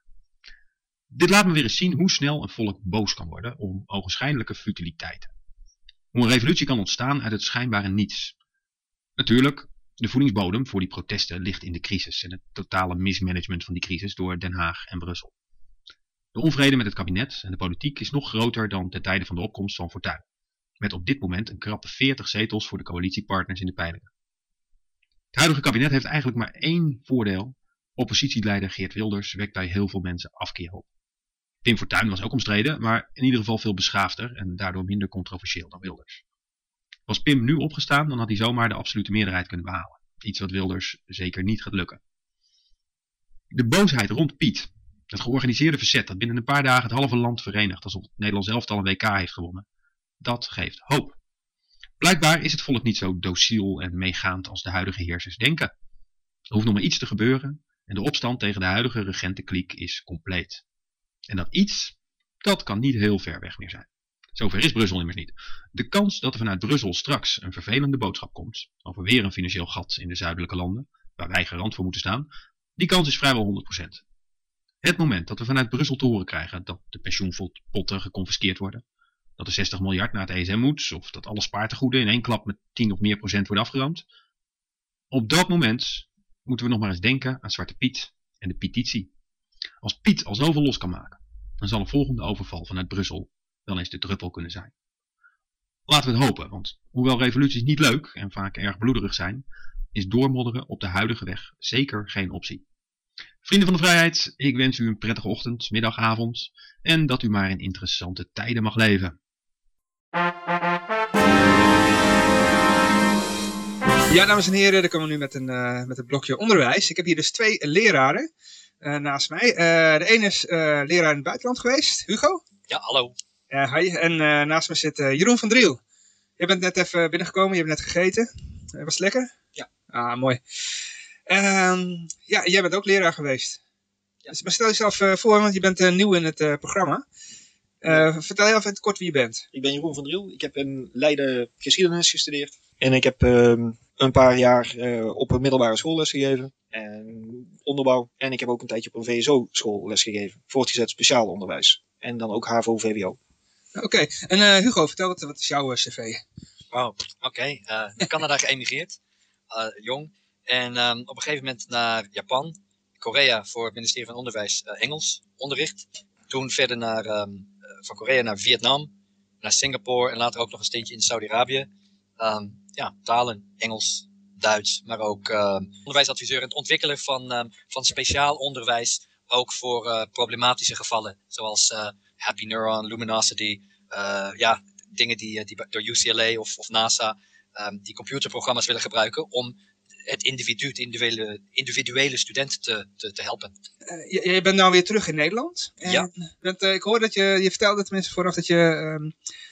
Dit laat me weer eens zien hoe snel een volk boos kan worden om ogenschijnlijke futiliteiten. Hoe een revolutie kan ontstaan uit het schijnbare niets. Natuurlijk, de voedingsbodem voor die protesten ligt in de crisis en het totale mismanagement van die crisis door Den Haag en Brussel. De onvrede met het kabinet en de politiek is nog groter dan ten tijde van de opkomst van Fortuyn met op dit moment een krappe 40 zetels voor de coalitiepartners in de peilingen. Het huidige kabinet heeft eigenlijk maar één voordeel. Oppositieleider Geert Wilders wekt bij heel veel mensen afkeer op. Pim Fortuyn was ook omstreden, maar in ieder geval veel beschaafder en daardoor minder controversieel dan Wilders. Was Pim nu opgestaan, dan had hij zomaar de absolute meerderheid kunnen behalen. Iets wat Wilders zeker niet gaat lukken. De boosheid rond Piet, het georganiseerde verzet dat binnen een paar dagen het halve land verenigt alsof het Nederlands elftal een WK heeft gewonnen, dat geeft hoop. Blijkbaar is het volk niet zo dociel en meegaand als de huidige heersers denken. Er hoeft nog maar iets te gebeuren en de opstand tegen de huidige regentenkliek is compleet. En dat iets, dat kan niet heel ver weg meer zijn. Zover is Brussel immers niet. De kans dat er vanuit Brussel straks een vervelende boodschap komt, over weer een financieel gat in de zuidelijke landen, waar wij garant voor moeten staan, die kans is vrijwel 100%. Het moment dat we vanuit Brussel te horen krijgen dat de pensioenpotten geconfiskeerd worden, dat er 60 miljard naar het ESM moet, of dat alle spaartegoeden in één klap met 10 of meer procent worden afgeroomd. Op dat moment moeten we nog maar eens denken aan Zwarte Piet en de petitie. Als Piet al zoveel los kan maken, dan zal een volgende overval vanuit Brussel wel eens de druppel kunnen zijn. Laten we het hopen, want hoewel revoluties niet leuk en vaak erg bloederig zijn, is doormodderen op de huidige weg zeker geen optie. Vrienden van de vrijheid, ik wens u een prettige ochtend, middag, avond en dat u maar in interessante tijden mag leven. Ja, dames en heren, dan komen we nu met een, eh, met een blokje onderwijs. Ik heb hier dus twee leraren naast mij. Eh, de ene is eh, leraar in het buitenland geweest, Hugo. ja, hallo. Hi. En eh, naast me zit eh, Jeroen van Driel. Je bent net even binnengekomen, je hebt net gegeten. Eh, was het lekker? Ja. Ah, mooi. Ehm, ja, jij bent ook leraar geweest. Ja. Dus maar stel jezelf eh, voor, want je bent eh, nieuw in het eh, programma. Eh, Vertel je even kort wie je bent. Ik ben Jeroen van Driel. Ik heb in Leiden geschiedenis gestudeerd. En ik heb ehm, een paar jaar eh, op een middelbare school lesgegeven. En onderbouw. En ik heb ook een tijdje op een VSO-school lesgegeven. Voortgezet speciaal onderwijs. En dan ook HAVO-VWO. Oké, en eh, Hugo, vertel wat, wat is jouw eh, cv? Wow, oké. eh, naar Canada geëmigreerd, eh, jong. En ehm, op een gegeven moment naar Japan, Korea voor het ministerie van Onderwijs Engels onderricht. Toen verder naar, ehm, eh, van Korea naar Vietnam, naar Singapore en later ook nog een steentje in Saudi-Arabië. Ehm, ja, talen, Engels, Duits, maar ook ehm, onderwijsadviseur en het ontwikkelen van, ehm, van speciaal onderwijs, ook voor eh, problematische gevallen, zoals eh, Happy Neuron, Luminosity, eh, ja, dingen die, eh, die door UCLA of, of NASA ehm, die computerprogramma's willen gebruiken om het individu, het individuele, individuele student te, te, te helpen. Eh, je, je bent nou weer terug in Nederland. En Ja. Bent, eh, ik hoor dat je, je vertelde tenminste vooraf dat je ehm,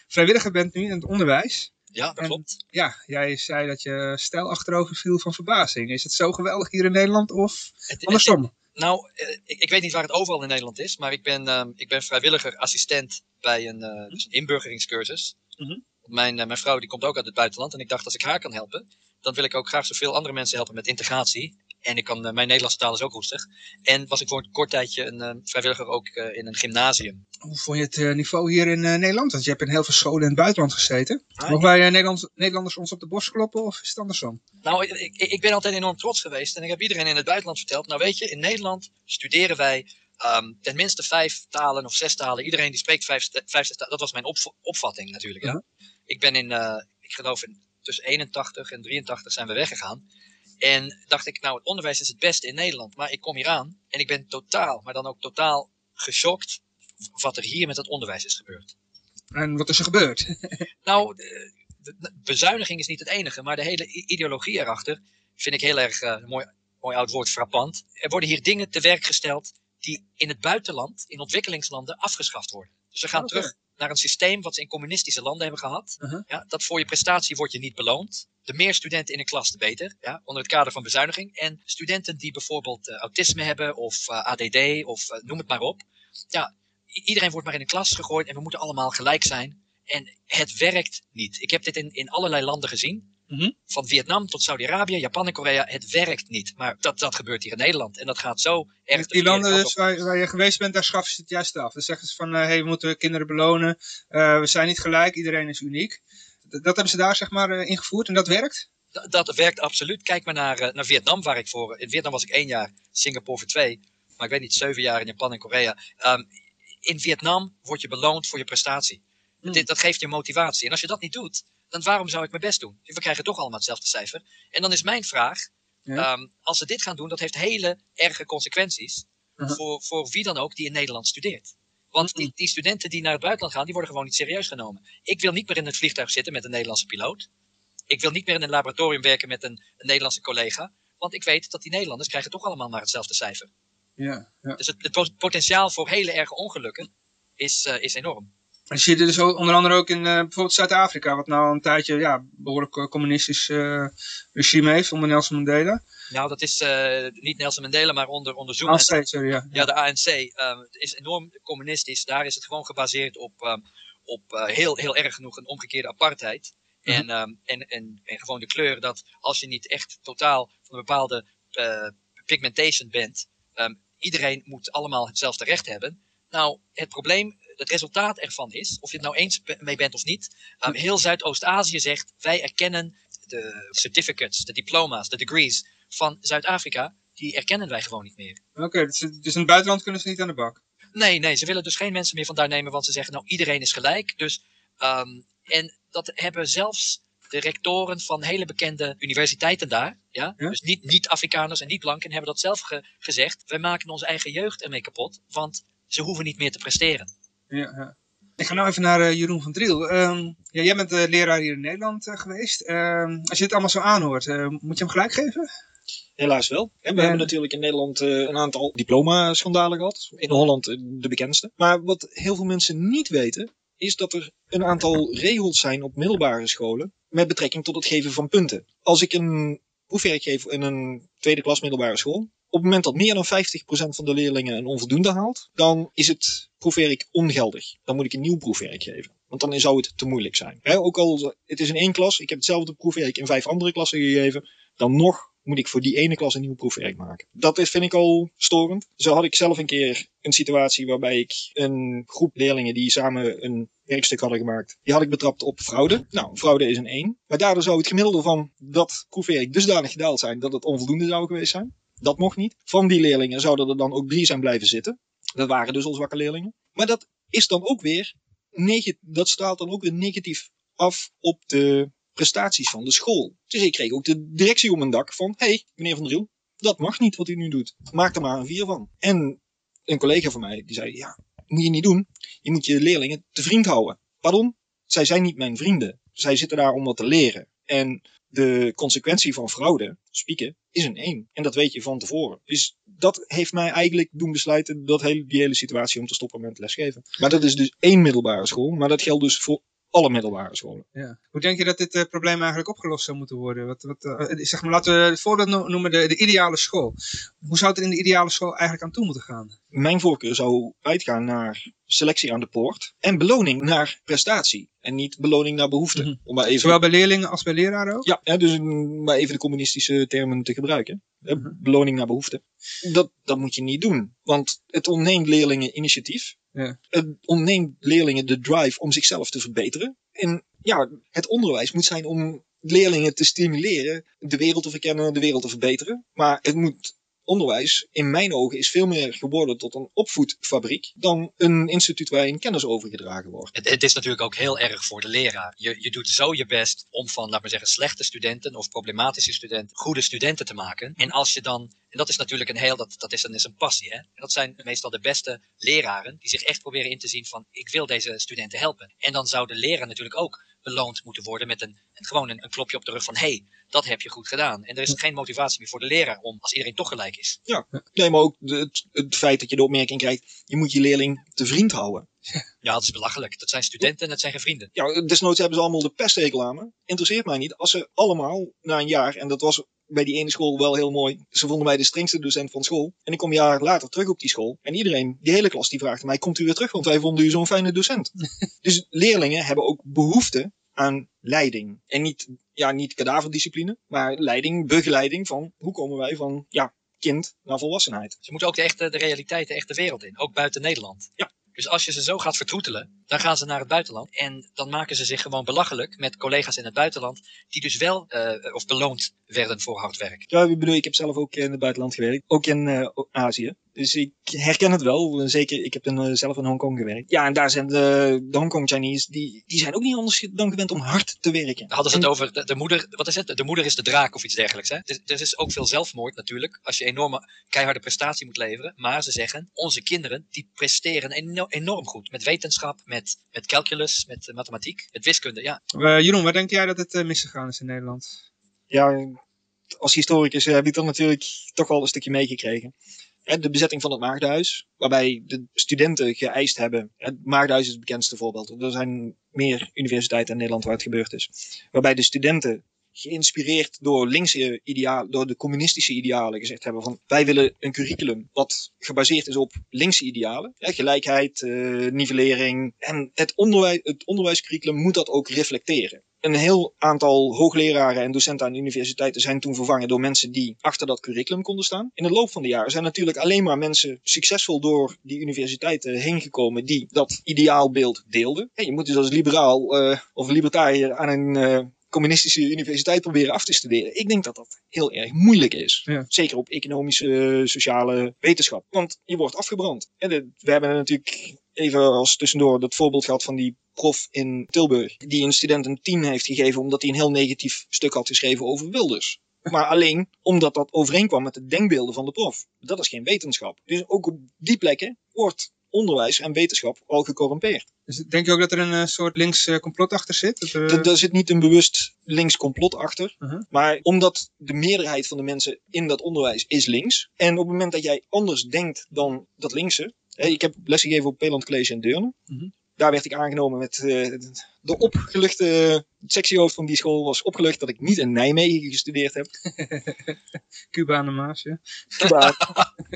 vrijwilliger bent nu in het onderwijs. Ja, dat En- klopt. Ja, jij zei dat je stijl achterover viel van verbazing. Is het zo geweldig hier in Nederland of Het- het- andersom? Nou, eh, ik, ik weet niet waar het overal in Nederland is, maar ik ben, ehm, ik ben vrijwilliger assistent bij een, eh, dus een inburgeringscursus. Mhm. Mijn, eh, mijn vrouw die komt ook uit het buitenland en ik dacht als ik haar kan helpen, dan wil ik ook graag zoveel andere mensen helpen met integratie. En ik kan, eh, mijn Nederlandse taal is ook roestig. En was ik voor een kort tijdje een eh, vrijwilliger ook eh, in een gymnasium. Hoe vond je het niveau hier in Nederland? Want je hebt in heel veel scholen in het buitenland gezeten. Ah, Mogen wij Nederlanders ons op de borst kloppen of is het andersom? Nou, ik, ik, ben altijd enorm trots geweest en ik heb iedereen in het buitenland verteld. Nou weet je, in Nederland studeren wij ehm tenminste vijf talen of zes talen. Iedereen die spreekt vijf, vijf zes talen. Dat was mijn opv- opvatting natuurlijk. Ja. Ik ben in, ik geloof in tussen 81 en 83 zijn we weggegaan. En dacht ik, nou het onderwijs is het beste in Nederland. Maar ik kom hier aan en ik ben totaal, maar dan ook totaal geschokt wat er hier met het onderwijs is gebeurd. En wat is er gebeurd? Nou, de, bezuiniging is niet het enige, maar de hele ideologie erachter vind ik heel erg eh, mooi, mooi oud woord frappant. Er worden hier dingen te werk gesteld die in het buitenland, in ontwikkelingslanden, afgeschaft worden. Dus we gaan Oké. terug naar een systeem wat ze in communistische landen hebben gehad. Uh-huh. ja, dat voor je prestatie word je niet beloond. De meer studenten in een klas, de beter. Ja, onder het kader van bezuiniging. En studenten die bijvoorbeeld eh, autisme hebben of eh, ADD of eh, noem het maar op. Ja, iedereen wordt maar in een klas gegooid en we moeten allemaal gelijk zijn. En het werkt niet. Ik heb dit in, in allerlei landen gezien. Mhm. Van Vietnam tot Saudi-Arabië, Japan en Korea. Het werkt niet. Maar dat, dat gebeurt hier in Nederland. En dat gaat zo erg. die landen dus waar, waar je geweest bent, daar schaffen ze het juist af. Dan zeggen ze van, hé, hey, we moeten kinderen belonen. We zijn niet gelijk, iedereen is uniek. Dat hebben ze daar zeg maar eh, ingevoerd en dat werkt? Dat, dat werkt absoluut. Kijk maar naar, eh, naar Vietnam, waar ik voor. In Vietnam was ik één jaar, Singapore voor twee. Maar ik weet niet, zeven jaar in Japan en Korea. Ehm, in Vietnam word je beloond voor je prestatie. Hmm. Dit, dat geeft je motivatie. En als je dat niet doet, dan waarom zou ik mijn best doen? We krijgen toch allemaal hetzelfde cijfer. En dan is mijn vraag: Ja. ehm, als ze dit gaan doen, dat heeft hele erge consequenties. Uh-huh. voor, voor wie dan ook die in Nederland studeert. Want die, die studenten die naar het buitenland gaan, die worden gewoon niet serieus genomen. Ik wil niet meer in het vliegtuig zitten met een Nederlandse piloot. Ik wil niet meer in een laboratorium werken met een, een Nederlandse collega. Want ik weet dat die Nederlanders krijgen toch allemaal maar hetzelfde cijfer. Ja, ja. Dus het, het pot- potentiaal voor hele erge ongelukken is, eh, is enorm. Zie je dit dus ook onder andere ook in eh, bijvoorbeeld Zuid-Afrika, wat nou een tijdje ja, behoorlijk eh, communistisch eh, regime heeft onder Nelson Mandela. Nou, dat is niet Nelson Mandela, maar onder, onder Zuma. Ah, steeds, sorry, ja. Ja, de ANC ehm, het is enorm communistisch. Daar is het gewoon gebaseerd op, ehm, op heel, heel erg genoeg een omgekeerde apartheid. En, ehm, en, en, en gewoon de kleur dat als je niet echt totaal van een bepaalde pigmentation bent, iedereen moet allemaal hetzelfde recht hebben. Nou, het probleem, het resultaat ervan is, of je het nou eens mee bent of niet, ehm, heel Zuidoost-Azië zegt, wij erkennen de certificates, de diploma's, de degrees van Zuid-Afrika, die erkennen wij gewoon niet meer. Oké, dus, dus in het buitenland kunnen ze niet aan de bak. Nee, nee, ze willen dus geen mensen meer vandaar nemen, want ze zeggen nou iedereen is gelijk. Dus, ehm, en dat hebben zelfs de rectoren van hele bekende universiteiten daar, ja, Ja? dus niet, niet Afrikaners en niet blanken, hebben dat zelf ge- gezegd. Wij maken onze eigen jeugd ermee kapot, want ze hoeven niet meer te presteren. Ja. Ik ga nou even naar eh, Jeroen van Driel. Ehm, ja, jij bent eh, leraar hier in Nederland eh, geweest. Ehm, als je dit allemaal zo aanhoort, moet je hem gelijk geven? Helaas wel. En we hebben natuurlijk in Nederland een aantal diploma-schandalen gehad. In Holland de bekendste. Maar wat heel veel mensen niet weten, is dat er een aantal regels zijn op middelbare scholen met betrekking tot het geven van punten. Als ik een proefwerk geef in een tweede klas middelbare school, op het moment dat meer dan 50% van de leerlingen een onvoldoende haalt, dan is het proefwerk ongeldig. Dan moet ik een nieuw proefwerk geven. Want dan zou het te moeilijk zijn. Ook al het is in één klas, ik heb hetzelfde proefwerk in vijf andere klassen gegeven, dan nog moet ik voor die ene klas een nieuw proefwerk maken. Dat vind ik al storend. Zo had ik zelf een keer een situatie waarbij ik een groep leerlingen die samen een werkstuk hadden gemaakt, die had ik betrapt op fraude. Nou, fraude is een 1. Maar daardoor zou het gemiddelde van dat proefwerk dusdanig gedaald zijn dat het onvoldoende zou geweest zijn. Dat mocht niet. Van die leerlingen zouden er dan ook drie zijn blijven zitten. Dat waren dus al zwakke leerlingen. Maar dat is dan ook weer, dat straalt dan ook weer negatief af op de prestaties van de school. Dus ik kreeg ook de directie om mijn dak van, hé, hey, meneer Van Driel, dat mag niet wat u nu doet. Maak er maar een vier van. En een collega van mij, die zei, ja, moet je niet doen. Je moet je leerlingen te vriend houden. Pardon? Zij zijn niet mijn vrienden. Zij zitten daar om wat te leren. En de consequentie van fraude, spieken, is een 1. En dat weet je van tevoren. Dus dat heeft mij eigenlijk doen besluiten dat hele, die hele situatie om te stoppen met lesgeven. Maar dat is dus één middelbare school, maar dat geldt dus voor alle middelbare scholen. Ja. Hoe denk je dat dit eh, probleem eigenlijk opgelost zou moeten worden? Wat, wat, eh, zeg maar, laten we het voorbeeld no- noemen de, de ideale school. Hoe zou het in de ideale school eigenlijk aan toe moeten gaan? Mijn voorkeur zou uitgaan naar selectie aan de poort en beloning naar prestatie. En niet beloning naar behoefte. Mhm. Om maar even Zowel bij leerlingen als bij leraren ook? Ja, hè, dus maar even de communistische termen te gebruiken. Hè, Mhm. Beloning naar behoefte. Dat, dat moet je niet doen. Want het ontneemt leerlingen initiatief. Ja. Het ontneemt leerlingen de drive om zichzelf te verbeteren. En ja, het onderwijs moet zijn om leerlingen te stimuleren de wereld te verkennen, de wereld te verbeteren. Maar het moet onderwijs, in mijn ogen, is veel meer geworden tot een opvoedfabriek dan een instituut waarin kennis overgedragen wordt. Het, het is natuurlijk ook heel erg voor de leraar. Je, je doet zo je best om van, laat maar zeggen, slechte studenten of problematische studenten goede studenten te maken. En als je dan, en dat is natuurlijk een heel, dat, dat is, een, is een passie. Hè? En dat zijn meestal de beste leraren die zich echt proberen in te zien van, ik wil deze studenten helpen. En dan zou de leraar natuurlijk ook beloond moeten worden met een, gewoon een, een klopje op de rug van, hey, dat heb je goed gedaan. En er is geen motivatie meer voor de leraar om, als iedereen toch gelijk is. Nee, maar ook het, het feit dat je de opmerking krijgt, je moet je leerling te vriend houden. Ja, dat is belachelijk. Dat zijn studenten en dat zijn geen vrienden. Ja, desnoods hebben ze allemaal de pesthekel aan me. Interesseert mij niet. Als ze allemaal na een jaar, en dat was bij die ene school wel heel mooi. Ze vonden mij de strengste docent van school. En ik kom een jaar later terug op die school. En iedereen, die hele klas, die vraagt mij, komt u weer terug? Want wij vonden u zo'n fijne docent. dus leerlingen hebben ook behoefte aan leiding. En niet, ja, niet kadaverdiscipline, maar leiding, begeleiding van hoe komen wij van, ja, kind naar volwassenheid. Ze moeten ook de, echte, de realiteit, de echte wereld in. Ook buiten Nederland. Ja. Dus als je ze zo gaat vertroetelen, dan gaan ze naar het buitenland. En dan maken ze zich gewoon belachelijk met collega's in het buitenland. Die dus wel, eh, of beloond werden voor hard werk. Ja, ik bedoel, ik heb zelf ook in het buitenland gewerkt. Ook in eh, Azië. Dus ik herken het wel. Zeker, ik heb in, eh, zelf in Hongkong gewerkt. Ja, en daar zijn de, de Hongkong Chinese, die, die zijn ook niet anders dan gewend om hard te werken. Hadden ze het over de, de moeder, wat is het? De moeder is de draak of iets dergelijks. Hè? Dus, er is ook veel zelfmoord natuurlijk, als je enorme keiharde prestatie moet leveren. Maar ze zeggen, onze kinderen die presteren eno- enorm goed. Met wetenschap, met, met calculus, met eh, mathematiek, met wiskunde. Ja, Eh, Jeroen, waar denk jij dat het eh, misgegaan is in Nederland? Ja, als historicus heb ik dan natuurlijk toch wel een stukje meegekregen. De bezetting van het Maagdenhuis, waarbij de studenten geëist hebben. Het Maagdenhuis is het bekendste voorbeeld. Er zijn meer universiteiten in Nederland waar het gebeurd is. Waarbij de studenten geïnspireerd door linkse idealen, door de communistische idealen gezegd hebben van wij willen een curriculum wat gebaseerd is op linkse idealen. Gelijkheid, eh, nivellering. En het, onderwijs, het onderwijscurriculum moet dat ook reflecteren. Een heel aantal hoogleraren en docenten aan universiteiten zijn toen vervangen door mensen die achter dat curriculum konden staan. In de loop van de jaren zijn natuurlijk alleen maar mensen succesvol door die universiteiten heen gekomen die dat ideaalbeeld deelden. Je moet dus als liberaal eh, of libertariër aan een eh, communistische universiteit proberen af te studeren. Ik denk dat dat heel erg moeilijk is. Ja. Zeker op economische, sociale wetenschap. Want je wordt afgebrand. En we hebben natuurlijk even als tussendoor dat voorbeeld gehad van die prof in Tilburg. Die een student een 10 heeft gegeven omdat hij een heel negatief stuk had geschreven over Wilders. Maar alleen omdat dat overeenkwam met de denkbeelden van de prof. Dat is geen wetenschap. Dus ook op die plekken wordt onderwijs en wetenschap al gecorrumpeerd. Dus denk je ook dat er een eh, soort links eh, complot achter zit? Dat er, Da- Daar zit niet een bewust links complot achter. Mhm. Maar omdat de meerderheid van de mensen in dat onderwijs is links. En op het moment dat jij anders denkt dan dat linkse. Hè, ik heb lesgegeven op Peeland College in Deurne. Mhm. Daar werd ik aangenomen met eh, de opgeluchte... Het sectiehoofd van die school was opgelucht dat ik niet in Nijmegen gestudeerd heb. Cuba aan de Maas, ja. Cuba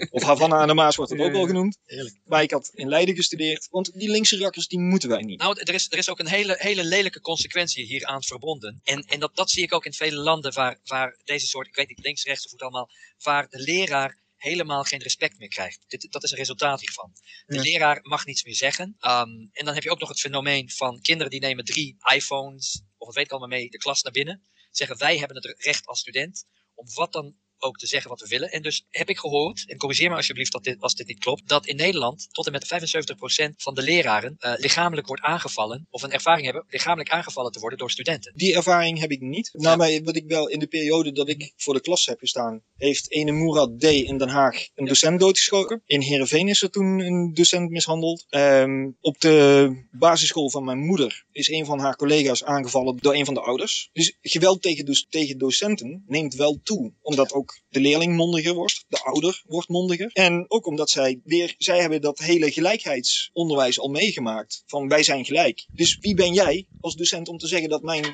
of Havana aan de Maas wordt het Ja, ook wel genoemd. Heerlijk. Maar ik had in Leiden gestudeerd. Want die linkse rakkers die moeten wij niet. Nou, er is, er is ook een hele, hele lelijke consequentie hieraan verbonden. En, en dat, dat zie ik ook in vele landen waar, waar deze soort, ik weet niet, links, rechts of hoe het allemaal, waar de leraar helemaal geen respect meer krijgt. Dit, dat is een resultaat hiervan. De Ja. leraar mag niets meer zeggen. Ehm, en dan heb je ook nog het fenomeen van kinderen die nemen drie iPhones, of wat weet ik allemaal mee, de klas naar binnen. Zeggen wij hebben het recht als student om wat dan ook te zeggen wat we willen. En dus heb ik gehoord, en corrigeer me alsjeblieft dat dit, als dit niet klopt, dat in Nederland tot en met 75% van de leraren uh, lichamelijk wordt aangevallen, of een ervaring hebben lichamelijk aangevallen te worden door studenten. Die ervaring heb ik niet. Nou, maar wat ik wel in de periode dat ik voor de klas heb gestaan, heeft ene Moerad D. in Den Haag een docent doodgeschoten. In Heerenveen is er toen een docent mishandeld. Um, op de basisschool van mijn moeder is een van haar collega's aangevallen door een van de ouders. Dus geweld tegen, dus, tegen docenten neemt wel toe. Omdat ook de leerling mondiger wordt, de ouder wordt mondiger. En ook omdat zij weer, zij hebben dat hele gelijkheidsonderwijs al meegemaakt. Van wij zijn gelijk. Dus wie ben jij als docent om te zeggen dat mijn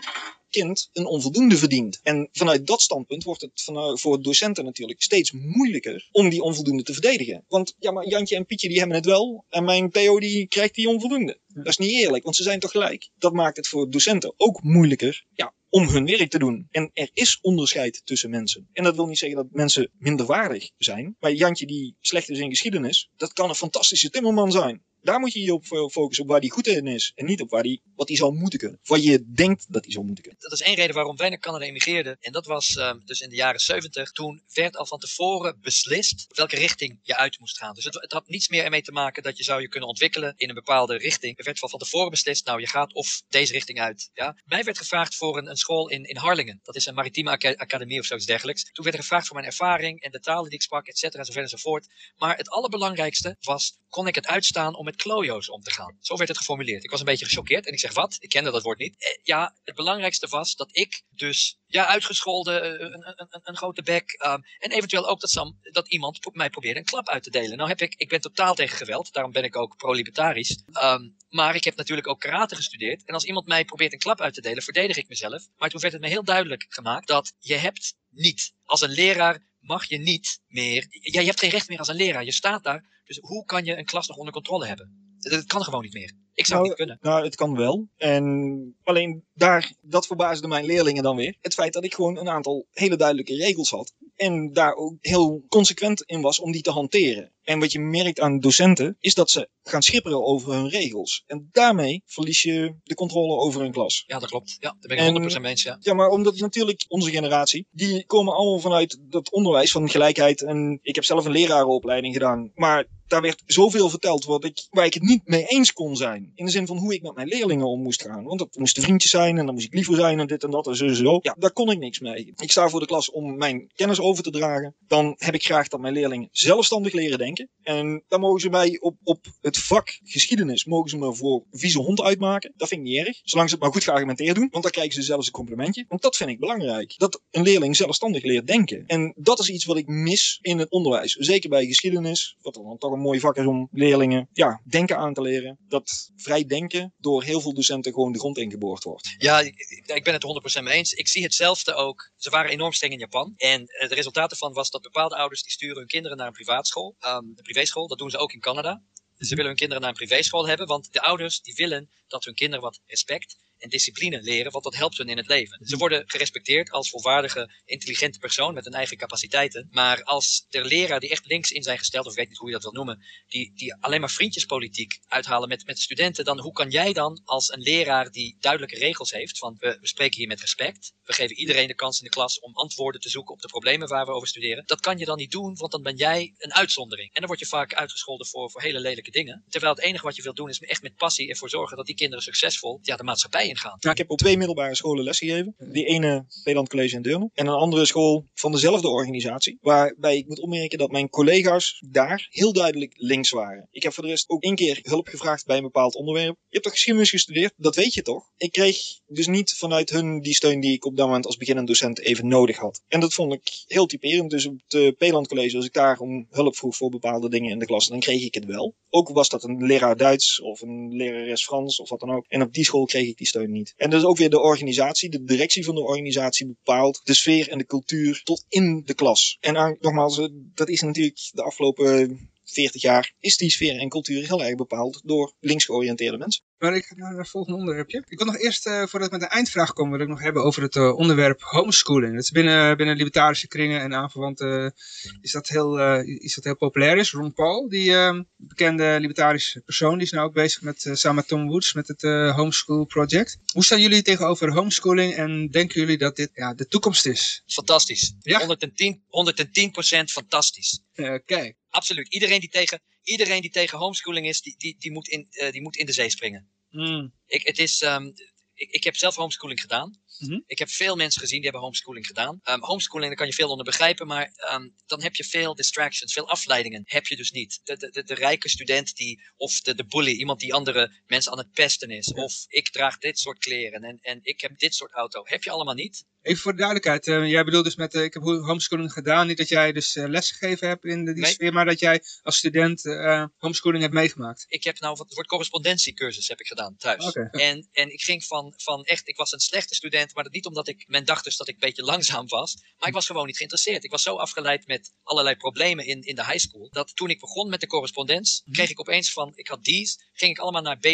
kind een onvoldoende verdient. En vanuit dat standpunt wordt het voor docenten natuurlijk steeds moeilijker om die onvoldoende te verdedigen. Want ja, maar Jantje en Pietje die hebben het wel en mijn Theo die krijgt die onvoldoende. Dat is niet eerlijk, want ze zijn toch gelijk. Dat maakt het voor docenten ook moeilijker ja, om hun werk te doen. En er is onderscheid tussen mensen. En dat wil niet zeggen dat mensen minderwaardig zijn. Maar Jantje die slecht is in geschiedenis, dat kan een fantastische timmerman zijn. Daar moet je je op focussen, op waar die goed in is. En niet op waar die, wat hij zou moeten kunnen. Of wat je denkt dat hij zou moeten kunnen. Dat is één reden waarom wij naar Canada emigreerden. En dat was um, dus in de jaren 70. Toen werd al van tevoren beslist welke richting je uit moest gaan. Dus het, had niets meer ermee te maken dat je zou je kunnen ontwikkelen in een bepaalde richting. Er werd van, van tevoren beslist, nou je gaat of deze richting uit. Ja? Mij werd gevraagd voor een, een school in, in Harlingen. Dat is een maritieme academie of zoiets dergelijks. Toen werd er gevraagd voor mijn ervaring en de talen die ik sprak, et cetera, enzovoort enzovoort. Maar het allerbelangrijkste was, kon ik het uitstaan om met klojo's om te gaan. Zo werd het geformuleerd. Ik was een beetje gechoqueerd en ik zeg, wat? Ik kende dat woord niet. Eh, ja, het belangrijkste was dat ik dus, ja, uitgescholden, eh, een, een, een, grote bek, um, en eventueel ook dat, dat iemand mij probeerde een klap uit te delen. Nou heb ik, ik ben totaal tegen geweld, daarom ben ik ook pro-libertarisch. Um, maar ik heb natuurlijk ook karate gestudeerd. En als iemand mij probeert een klap uit te delen, verdedig ik mezelf. Maar toen werd het me heel duidelijk gemaakt dat je hebt niet, als een leraar mag je niet meer, ja, je hebt geen recht meer als een leraar. Je staat daar, dus hoe kan je een klas nog onder controle hebben? Dat kan gewoon niet meer. Ik zou nou, het niet kunnen. Nou, het kan wel. En alleen daar, dat verbaasde mijn leerlingen dan weer. Het feit dat ik gewoon een aantal hele duidelijke regels had. En daar ook heel consequent in was om die te hanteren. En wat je merkt aan docenten, is dat ze gaan schipperen over hun regels. En daarmee verlies je de controle over een klas. Ja, dat klopt. Ja, daar ben ik 100% mee eens, ja. Ja, maar omdat natuurlijk onze generatie, die komen allemaal vanuit dat onderwijs van gelijkheid. En ik heb zelf een lerarenopleiding gedaan. Maar daar werd zoveel verteld wat ik, waar ik het niet mee eens kon zijn. In de zin van hoe ik met mijn leerlingen om moest gaan. Want dat moesten vriendjes zijn en dan moest ik liever zijn en dit en dat en zo, zo. Ja, daar kon ik niks mee. Ik sta voor de klas om mijn kennis over te dragen. Dan heb ik graag dat mijn leerlingen zelfstandig leren denken. En dan mogen ze mij op, op het vak geschiedenis, mogen ze me voor vieze hond uitmaken. Dat vind ik niet erg. Zolang ze het maar goed geargumenteerd doen. Want dan krijgen ze zelfs een complimentje. Want dat vind ik belangrijk. Dat een leerling zelfstandig leert denken. En dat is iets wat ik mis in het onderwijs. Zeker bij geschiedenis. Wat dan toch een mooi vak is om leerlingen ja, denken aan te leren. Dat vrij denken door heel veel docenten gewoon de grond ingeboord wordt. Ja, ik, ben het 100% mee eens. Ik zie hetzelfde ook. Ze waren enorm streng in Japan. En het resultaat ervan was dat bepaalde ouders die sturen hun kinderen naar een privaatschool. Um, de privéschool, dat doen ze ook in Canada. Ze willen hun kinderen naar een privéschool hebben, want de ouders die willen dat hun kinderen wat respect en discipline leren, want dat helpt hun in het leven. Ze worden gerespecteerd als volwaardige, intelligente persoon met hun eigen capaciteiten. Maar als de leraar die echt links in zijn gesteld, of ik weet niet hoe je dat wil noemen, die, die alleen maar vriendjespolitiek uithalen met, met studenten, dan hoe kan jij dan als een leraar die duidelijke regels heeft, van we, we spreken hier met respect, we geven iedereen de kans in de klas om antwoorden te zoeken op de problemen waar we over studeren, dat kan je dan niet doen, want dan ben jij een uitzondering. En dan word je vaak uitgescholden voor, voor hele lelijke dingen. Terwijl het enige wat je wilt doen is echt met passie ervoor zorgen dat die kinderen succesvol ja, de maatschappij ingaan. Nou, ik heb op twee middelbare scholen lesgegeven. Die ene Peeland College in Deurne. En een andere school van dezelfde organisatie. Waarbij ik moet opmerken dat mijn collega's daar heel duidelijk links waren. Ik heb voor de rest ook één keer hulp gevraagd bij een bepaald onderwerp. Je hebt toch geschiedenis gestudeerd? Dat weet je toch? Ik kreeg dus niet vanuit hun die steun die ik op dat moment als beginnend docent even nodig had. En dat vond ik heel typerend. Dus op het Peeland College, als ik daar om hulp vroeg voor bepaalde dingen in de klas, dan kreeg ik het wel. Ook was dat een leraar Duits of een lerares Frans of wat dan ook. En op die school kreeg ik die steun niet. En is ook weer de organisatie, de directie van de organisatie bepaalt de sfeer en de cultuur tot in de klas. En nogmaals, dat is natuurlijk de afgelopen 40 jaar is die sfeer en cultuur heel erg bepaald door links georiënteerde mensen. Maar ik ga naar het volgende onderwerpje. Ik wil nog eerst, eh, voordat we met de eindvraag komen, wil ik nog hebben over het eh, onderwerp homeschooling. Dat is binnen, binnen libertarische kringen en aanverwanten is, dat heel, eh, is dat heel populair is. Ron Paul, die eh, bekende libertarische persoon, die is nou ook bezig met, eh, samen met Tom Woods met het eh, homeschool project. Hoe staan jullie tegenover homeschooling en denken jullie dat dit ja, de toekomst is? Fantastisch. Ja? 110, 110% fantastisch. Eh, kijk, Absoluut. Iedereen die tegen, iedereen die tegen homeschooling is, die, die, die, moet in, eh, die moet in de zee springen. Mm, Ik, het is, ehm, ik, ik heb zelf homeschooling gedaan. Mhm. Ik heb veel mensen gezien die hebben homeschooling gedaan. Ehm, homeschooling, daar kan je veel onder begrijpen, maar ehm, dan heb je veel distractions, veel afleidingen. Heb je dus niet. De, de, de, de rijke student die, of de, de bully, iemand die andere mensen aan het pesten is. Of ik draag dit soort kleren en, en ik heb dit soort auto. Heb je allemaal niet. Even voor de duidelijkheid, eh, jij bedoelt dus met, eh, ik heb ho- homeschooling gedaan, niet dat jij dus eh, lesgegeven hebt in de, die Nee. sfeer, maar dat jij als student eh, homeschooling hebt meegemaakt. Ik heb nou wat, soort correspondentiecursus heb ik gedaan thuis. En, en ik ging van, van echt, ik was een slechte student, maar dat niet omdat ik, men dacht dus dat ik een beetje langzaam was, maar ik was gewoon niet geïnteresseerd. Ik was zo afgeleid met allerlei problemen in, in de high school, dat toen ik begon met de correspondence, Mhm. kreeg ik opeens van, ik had D's, ging ik allemaal naar B+,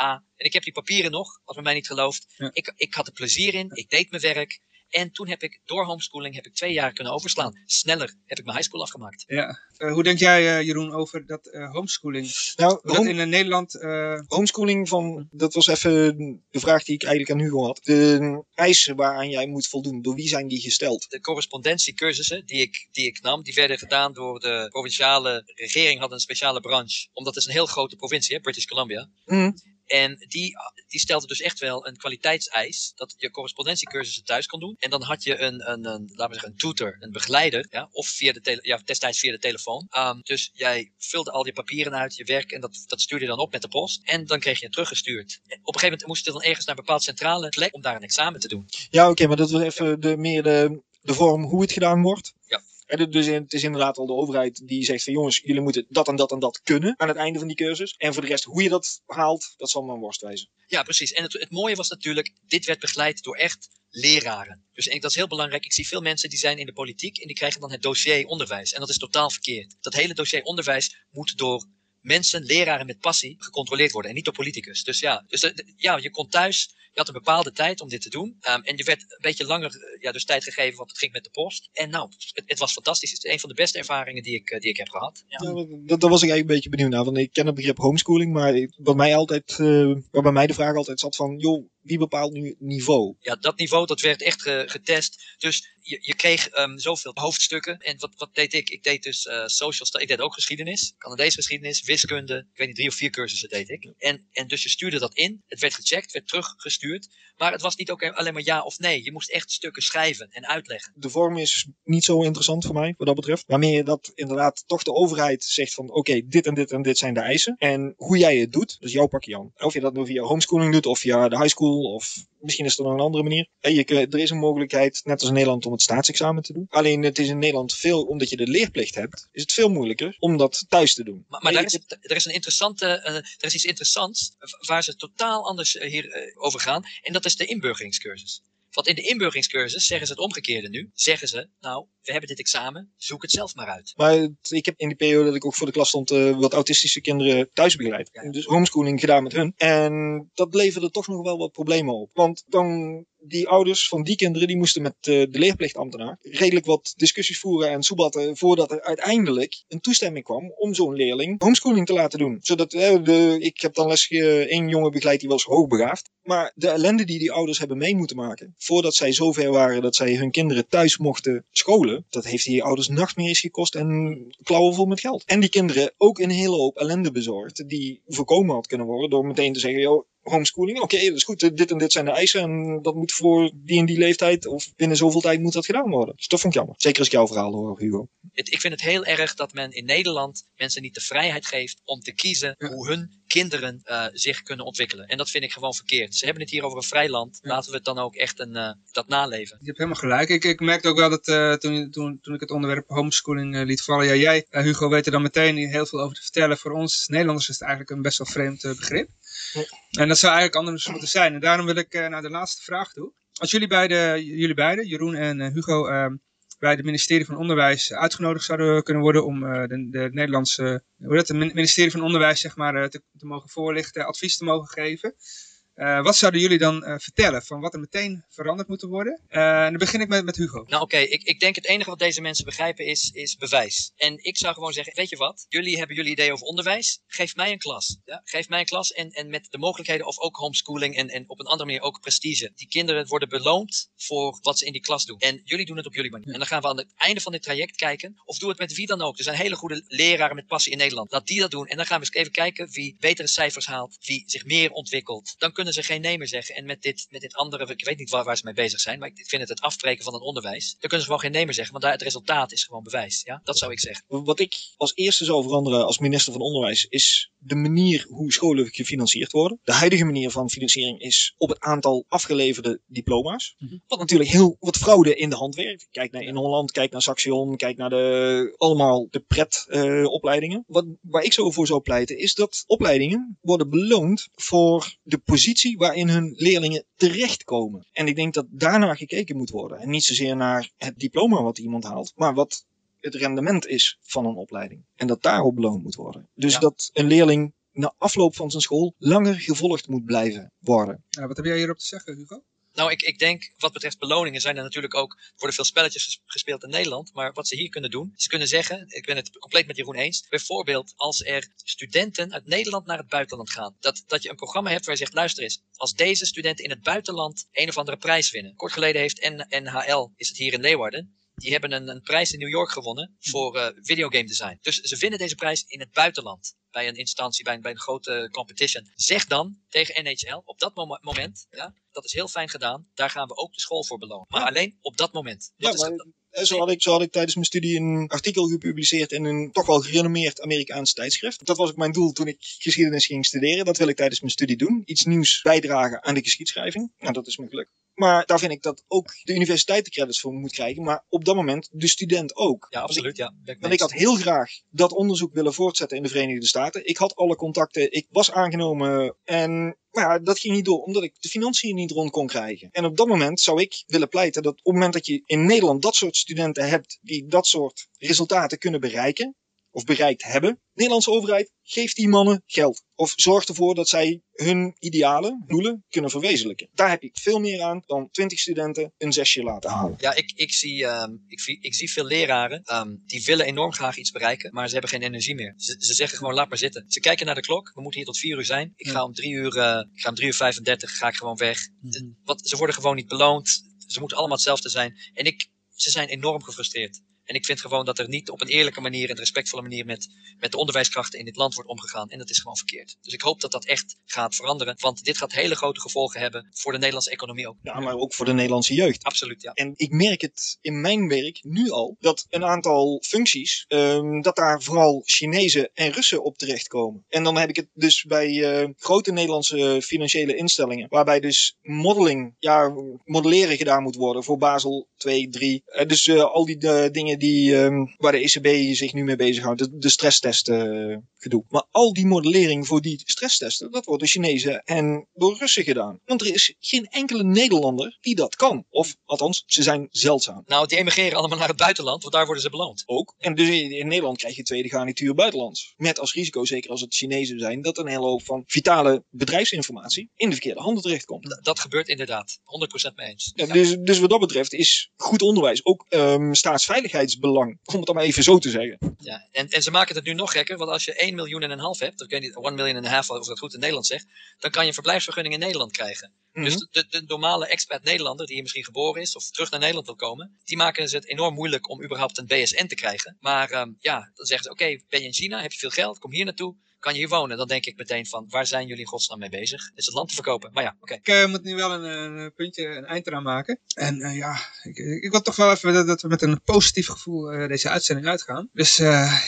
A. En ik heb die papieren nog, als men mij niet gelooft. Ja. Ik, ik had er plezier in, ik deed mijn werk. En toen heb ik, door homeschooling, heb ik twee jaar kunnen overslaan. Sneller heb ik mijn high school afgemaakt. Ja. Eh, hoe denk jij, eh, Jeroen, over dat eh, homeschooling? Nou, dat home- in Nederland, eh, homeschooling van, dat was even de vraag die ik eigenlijk aan Hugo had. De eisen waaraan jij moet voldoen, door wie zijn die gesteld? de correspondentiecursussen die ik, die ik nam, die werden gedaan door de provinciale regering, had een speciale branche. Omdat het is een heel grote provincie, hè, British Columbia. Mhm. En die, die stelde dus echt wel een kwaliteitseis dat je correspondentiecursussen thuis kon doen. En dan had je een, een, een laten we zeggen, een tutor, een begeleider, ja, of via de tele, ja, destijds via de telefoon. Ehm, dus jij vulde al je papieren uit, je werk, en dat, dat stuurde je dan op met de post. En dan kreeg je het teruggestuurd. En op een gegeven moment moest je dan ergens naar een bepaald centrale plek om daar een examen te doen. Ja, oké, maar dat was even de, meer de, de vorm hoe het gedaan wordt. Ja. En dus in- het is inderdaad al de overheid die zegt van jongens, jullie moeten dat en dat en dat kunnen aan het einde van die cursus. En voor de rest, hoe je dat haalt, dat zal maar worst wijzen. Ja, precies. En het, het mooie was natuurlijk, dit werd begeleid door echt leraren. Dus ik, dat is heel belangrijk. Ik zie veel mensen die zijn in de politiek en die krijgen dan het dossier onderwijs. En dat is totaal verkeerd. Dat hele dossier onderwijs moet door mensen, leraren met passie, gecontroleerd worden. En niet door politicus. Dus ja, dus ja je kon thuis, je had een bepaalde tijd om dit te doen. Ehm, en je werd een beetje langer eh, ja, dus tijd gegeven, want het ging met de post. En nou, het, het was fantastisch. Het is een van de beste ervaringen die ik, eh, die ik heb gehad. Ja. Dat, dat was ik eigenlijk een beetje benieuwd naar. Want ik ken het begrip homeschooling, maar ik- wat mij altijd, waar bij mij de vraag altijd zat van, joh, wie bepaalt nu het niveau? ja, dat niveau dat werd echt ge- getest. Dus je, je kreeg ehm, zoveel hoofdstukken. En wat, wat deed ik? Ik deed dus eh social studies. Ik deed ook geschiedenis. Canadese geschiedenis, wiskunde. Ik weet niet, drie of vier cursussen deed ik. En, en dus je stuurde dat in. Het werd gecheckt, werd teruggestuurd. Maar het was niet ook alleen maar ja of nee. Je moest echt stukken schrijven en uitleggen. De vorm is niet zo interessant voor mij, wat dat betreft. Waarmee je dat inderdaad toch de overheid zegt van, oké, dit en dit en dit zijn de eisen. En hoe jij het doet, dus jouw pakje aan. Of je dat nu via homeschooling doet, of via de high school, of misschien is er nog een andere manier. En je, er is een mogelijkheid, net als in Nederland, om het staatsexamen te doen. Alleen het is in Nederland veel, omdat je de leerplicht hebt, is het veel moeilijker om dat thuis te doen. Maar, maar daar is, er is een interessante, er is iets interessants waar ze totaal anders eh, hier eh, over gaan. En dat is de inburgeringscursus. Want in de inburgeringscursus zeggen ze het omgekeerde nu. Zeggen ze, nou, we hebben dit examen, zoek het zelf maar uit. Maar ik heb in die periode dat ik ook voor de klas stond, eh, wat autistische kinderen thuis begeleid. Ja. Dus homeschooling gedaan met hun. En dat leverde toch nog wel wat problemen op. Want dan die ouders van die kinderen, die moesten met eh, de leerplichtambtenaar redelijk wat discussies voeren en soebatten voordat er uiteindelijk een toestemming kwam om zo'n leerling homeschooling te laten doen. Zodat, eh, de, ik heb dan les ge- één jongen begeleid die was hoogbegaafd. Maar de ellende die die ouders hebben mee moeten maken, voordat zij zover waren dat zij hun kinderen thuis mochten scholen, dat heeft die ouders nachtmerries gekost en klauwen vol met geld. En die kinderen ook een hele hoop ellende bezorgd, die voorkomen had kunnen worden door meteen te zeggen, joh, homeschooling, oké, dat is goed, dit en dit zijn de eisen en dat moet voor die en die leeftijd of binnen zoveel tijd moet dat gedaan worden. Dus dat vond ik jammer. Zeker als ik jouw verhaal hoor, Hugo. Het, ik vind het heel erg dat men in Nederland mensen niet de vrijheid geeft om te kiezen Ja. hoe hun kinderen eh, zich kunnen ontwikkelen. En dat vind ik gewoon verkeerd. Ze hebben het hier over een vrij land. Ja. Laten we het dan ook echt een, eh, dat naleven. Je hebt helemaal gelijk. Ik, ik merkte ook wel dat eh, toen, toen, toen ik het onderwerp homeschooling liet vallen. Ja, jij, Hugo, weet er dan meteen heel veel over te vertellen. Voor ons Nederlanders is het eigenlijk een best wel vreemd begrip. En dat zou eigenlijk anders moeten zijn. En daarom wil ik eh, naar de laatste vraag toe. Als jullie beiden, jullie beiden Jeroen en eh, Hugo, ehm, bij het ministerie van Onderwijs uitgenodigd zouden kunnen worden om uh, de, de, Nederlandse, hoe dat, het ministerie van Onderwijs zeg maar, te, te, mogen voorlichten, advies te mogen geven. Uh, wat zouden jullie dan uh, vertellen van wat er meteen veranderd moet worden? En dan begin ik met, met Hugo. Nou oké, ik, ik denk het enige wat deze mensen begrijpen is, is bewijs. En ik zou gewoon zeggen, weet je wat? Jullie hebben jullie idee over onderwijs. Geef mij een klas. Ja? Geef mij een klas en, en met de mogelijkheden of ook homeschooling en, en op een andere manier ook prestige. Die kinderen worden beloond voor wat ze in die klas doen. En jullie doen het op jullie manier. En dan gaan we aan het einde van dit traject kijken. Of doe het met wie dan ook. Er zijn hele goede leraren met passie in Nederland. Laat die dat doen. En dan gaan we eens even kijken wie betere cijfers haalt. Wie zich meer ontwikkelt. Dan kunnen ze geen nee zeggen. En met dit, met dit andere, ik weet niet waar, waar ze mee bezig zijn, maar ik vind het het afbreken van het onderwijs. Dan kunnen ze gewoon geen nee zeggen, want daar, het resultaat is gewoon bewijs. Ja? Dat zou ik zeggen. Wat ik als eerste zou veranderen als minister van Onderwijs is de manier hoe scholen gefinancierd worden. De huidige manier van financiering is op het aantal afgeleverde diploma's. Mm -hmm. Wat natuurlijk heel wat fraude in de hand werkt. Kijk naar in Holland, kijk naar Saxion, kijk naar de, allemaal de pretopleidingen. Uh, wat, waar ik zo voor zou pleiten is dat opleidingen worden beloond voor de positie waarin hun leerlingen terechtkomen. En ik denk dat daarnaar gekeken moet worden. En niet zozeer naar het diploma wat iemand haalt, maar wat het rendement is van een opleiding. En dat daarop beloond moet worden. Dus ja. dat een leerling na afloop van zijn school langer gevolgd moet blijven worden. Ja, wat heb jij hierop te zeggen, Hugo? Nou, ik, ik denk, wat betreft beloningen zijn er natuurlijk ook, er worden veel spelletjes gespeeld in Nederland, maar wat ze hier kunnen doen, ze kunnen zeggen, ik ben het compleet met Jeroen eens, bijvoorbeeld als er studenten uit Nederland naar het buitenland gaan, dat, dat je een programma hebt waar je zegt, luister eens, als deze studenten in het buitenland een of andere prijs winnen. Kort geleden heeft NHL, is het hier in Leeuwarden, die hebben een, een prijs in New York gewonnen voor uh, videogame design. Dus ze winnen deze prijs in het buitenland. Bij een instantie, bij een, bij een grote competition. Zeg dan tegen NHL op dat mom moment, ja, dat is heel fijn gedaan. Daar gaan we ook de school voor belonen. Maar ja. alleen op dat moment. Ja, maar zo had, ik, zo had ik tijdens mijn studie een artikel gepubliceerd in een toch wel gerenommeerd Amerikaans tijdschrift. Dat was ook mijn doel toen ik geschiedenis ging studeren. Dat wil ik tijdens mijn studie doen. Iets nieuws bijdragen aan de geschiedschrijving. Nou, dat is me gelukt. Maar daar vind ik dat ook de universiteit de credits voor moet krijgen. Maar op dat moment de student ook. Ja, absoluut. Ja. Want ik had heel graag dat onderzoek willen voortzetten in de Verenigde Staten. Ik had alle contacten. Ik was aangenomen. En maar ja, dat ging niet door, omdat ik de financiën niet rond kon krijgen. En op dat moment zou ik willen pleiten dat op het moment dat je in Nederland dat soort studenten hebt die dat soort resultaten kunnen bereiken, of bereikt hebben, de Nederlandse overheid geeft die mannen geld. Of zorgt ervoor dat zij hun idealen, doelen kunnen verwezenlijken. Daar heb ik veel meer aan dan 20 studenten een zesje laten halen. Ja, ik, ik, zie, um, ik, ik zie veel leraren um, die willen enorm graag iets bereiken, maar ze hebben geen energie meer. Ze, ze zeggen gewoon laat maar zitten. Ze kijken naar de klok, we moeten hier tot vier uur zijn. Ik ga om drie uur, uh, ik ga om drie uur 35 ga ik gewoon weg. Mm. Wat, ze worden gewoon niet beloond. Ze moeten allemaal hetzelfde zijn. En ik, ze zijn enorm gefrustreerd. En ik vind gewoon dat er niet op een eerlijke manier en respectvolle manier met, met de onderwijskrachten in dit land wordt omgegaan. En dat is gewoon verkeerd. Dus ik hoop dat dat echt gaat veranderen. Want dit gaat hele grote gevolgen hebben voor de Nederlandse economie ook. Ja, maar ook voor de Nederlandse jeugd. Absoluut, ja. En ik merk het in mijn werk nu al, dat een aantal functies, um, dat daar vooral Chinezen en Russen op terechtkomen. En dan heb ik het dus bij uh, grote Nederlandse financiële instellingen, waarbij dus modeling, ja, modelleren gedaan moet worden voor Basel 2, 3. Uh, dus uh, al die dingen die, um, waar de ECB zich nu mee bezighoudt, de, de stresstesten uh, gedoe. Maar al die modellering voor die stresstesten, dat wordt door Chinezen en door Russen gedaan. Want er is geen enkele Nederlander die dat kan. Of althans, ze zijn zeldzaam. Nou, die emigreren allemaal naar het buitenland, want daar worden ze beloond. Ook. En dus in, Nederland krijg je tweede garnituur buitenlands. Met als risico, zeker als het Chinezen zijn, dat een hele hoop van vitale bedrijfsinformatie in de verkeerde handen terechtkomt. D dat gebeurt inderdaad. 100% mee eens. Ja, dus, dus wat dat betreft is goed onderwijs ook um, staatsveiligheidsbelang. Om het dan maar even zo te zeggen. Ja, en, en ze maken het nu nog gekker, want als je 1 miljoen en een half hebt, weet niet, 1 miljoen en een half, of dat goed in Nederland zegt, dan kan je een verblijfsvergunning in Nederland krijgen. Mm -hmm. Dus de, de, normale expat Nederlander die hier misschien geboren is of terug naar Nederland wil komen, die maken ze het enorm moeilijk om überhaupt een BSN te krijgen. Maar um, ja, dan zeggen ze, oké, okay, ben je in China, heb je veel geld, kom hier naartoe, kan je hier wonen? Dan denk ik meteen van, waar zijn jullie in godsnaam mee bezig? Is het land te verkopen? Maar ja, oké. Okay. Ik uh, moet nu wel een, een, puntje, een eind eraan maken. En uh, ja, ik, ik, wil toch wel even dat, dat we met een positief gevoel deze uitzending uitgaan. Dus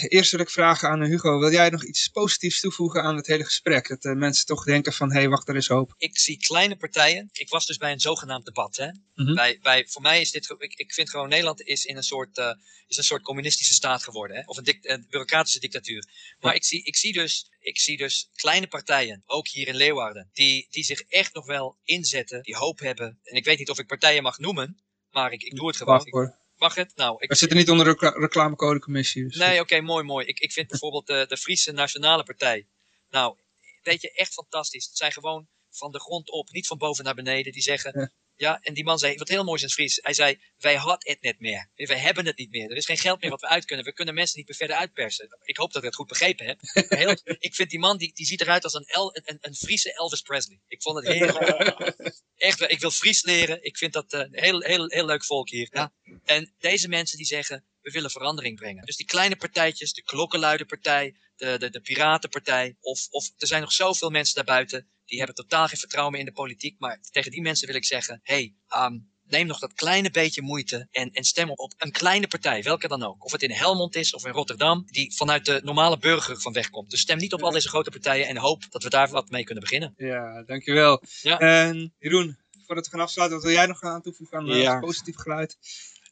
eerst wil ik vragen aan Hugo, wil jij nog iets positiefs toevoegen aan het hele gesprek? Dat mensen toch denken van, hé, hey, wacht, er is hoop. Ik zie kleine partijen. Ik was dus bij een zogenaamd debat, hè. Mm -hmm. bij, bij, voor mij is dit, ik, ik vind gewoon Nederland is in een soort, is een soort communistische staat geworden, hè. Of een, bureaucratische dictatuur. Maar ja. ik, zie, ik zie dus ik zie dus kleine partijen, ook hier in Leeuwarden, die, die zich echt nog wel inzetten, die hoop hebben. En ik weet niet of ik partijen mag noemen, maar ik, ik doe het gewoon. Wacht, Mag het? Nou, ik, We zitten niet onder de recla- reclamecodecommissie. Dus Nee, oké, mooi, mooi. Ik, ik vind bijvoorbeeld de, de Friese Nationale Partij. Nou, weet je, echt fantastisch. Het zijn gewoon van de grond op, niet van boven naar beneden. Die zeggen, Ja. Ja, en die man zei, wat heel mooi in het Fries. Hij zei, wij had het net meer. We hebben het niet meer. Er is geen geld meer wat we uit kunnen. We kunnen mensen niet meer verder uitpersen. Ik hoop dat ik het goed begrepen heb. Heel, ik vind die man, die, die ziet eruit als een, El, een, een Friese Elvis Presley. Ik vond het heel Echt, ik wil Fries leren. Ik vind dat eh, heel, heel, heel leuk volk hier. Ja. En deze mensen die zeggen, we willen verandering brengen. Dus die kleine partijtjes, de klokkenluiderpartij, de, de, de piratenpartij. Of, of er zijn nog zoveel mensen daarbuiten die hebben totaal geen vertrouwen meer in de politiek. Maar tegen die mensen wil ik zeggen, hey, ehm, neem nog dat kleine beetje moeite en, en stem op, op een kleine partij, welke dan ook. Of het in Helmond is of in Rotterdam, die vanuit de normale burger van wegkomt. Dus stem niet op al deze grote partijen en hoop dat we daar wat mee kunnen beginnen. Ja, dankjewel. Ja. En Jeroen, voordat we gaan afsluiten, wat wil jij nog aan toevoegen aan eh, Ja. positief geluid?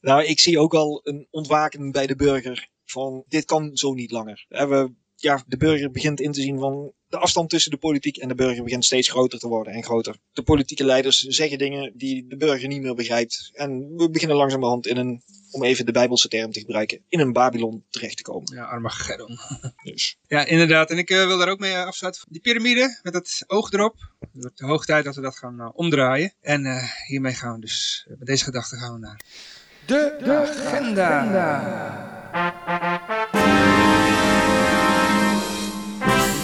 Nou, ik zie ook al een ontwaken bij de burger van dit kan zo niet langer. We, ja, de burger begint in te zien van de afstand tussen de politiek en de burger begint steeds groter te worden en groter. De politieke leiders zeggen dingen die de burger niet meer begrijpt. En we beginnen langzamerhand in een, om even de Bijbelse term te gebruiken, in een Babylon terecht te komen. Ja, Armageddon. Dus. Ja, inderdaad. En ik eh, wil daar ook mee eh, afsluiten. Die piramide met het oog erop. Het wordt de hoog tijd dat we dat gaan eh, omdraaien. En eh, hiermee gaan we dus, met deze gedachte gaan we naar de, agenda.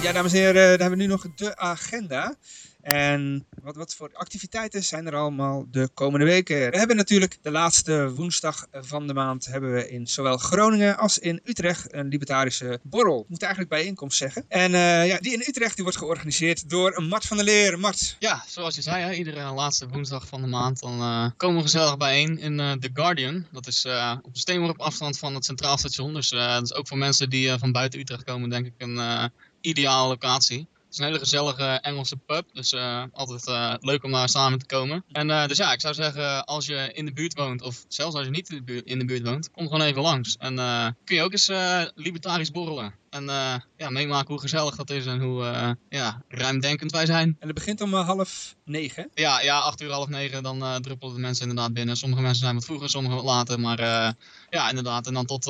Ja, dames en heren, dan hebben we nu nog de agenda. En wat, wat voor activiteiten zijn er allemaal de komende weken? We hebben natuurlijk de laatste woensdag van de maand hebben we in zowel Groningen als in Utrecht een libertarische borrel. Moet eigenlijk bijeenkomst zeggen. En eh, ja, die in Utrecht die wordt georganiseerd door Mart van der Leer. Mart, Ja, zoals je zei, hè, iedere laatste woensdag van de maand dan eh, komen we gezellig bijeen in eh, The Guardian. Dat is op een steenworp afstand van het Centraal Station. Dus dat is ook voor mensen die van buiten Utrecht komen, denk ik, een ideale locatie. Het is een hele gezellige Engelse pub, dus eh, altijd eh, leuk om daar samen te komen. En eh, dus ja, ik zou zeggen, als je in de buurt woont, of zelfs als je niet in de buurt, in de buurt woont, kom gewoon even langs. En kun je ook eens libertarisch borrelen. En ja, meemaken hoe gezellig dat is en hoe ja, ruimdenkend wij zijn. en het begint om half negen. Ja, ja, acht uur, half negen, dan druppelen de mensen inderdaad binnen. Sommige mensen zijn wat vroeger, sommige wat later. Maar ja, inderdaad. En dan tot,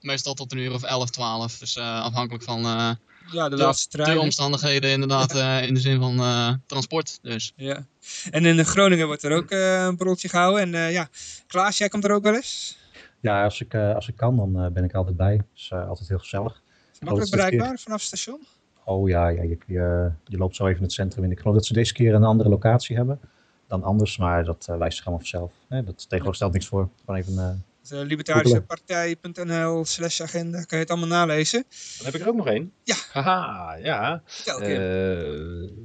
meestal tot een uur of elf, twaalf. Dus afhankelijk van Ja, de de, laatste de trein. omstandigheden inderdaad eh, in de zin van eh, transport. Dus Ja. En in Groningen wordt er ook eh, een borreltje gehouden. En eh, ja, Klaas, jij komt er ook wel eens? Ja, als ik, eh, als ik kan, dan eh, ben ik altijd bij. Dus eh, altijd heel gezellig. Makkelijk bereikbaar vanaf het station? Oh ja, ja je, je, je loopt zo even het centrum in. Ik geloof dat ze deze keer een andere locatie hebben dan anders, maar dat wijst zich allemaal vanzelf. Hè, dat tegenwoordig stelt niks voor. Gewoon even, libertarischepartij.nl slash agenda. Kan je het allemaal nalezen. Dan heb ik er ook nog één. Ja. Haha, ja. Eh,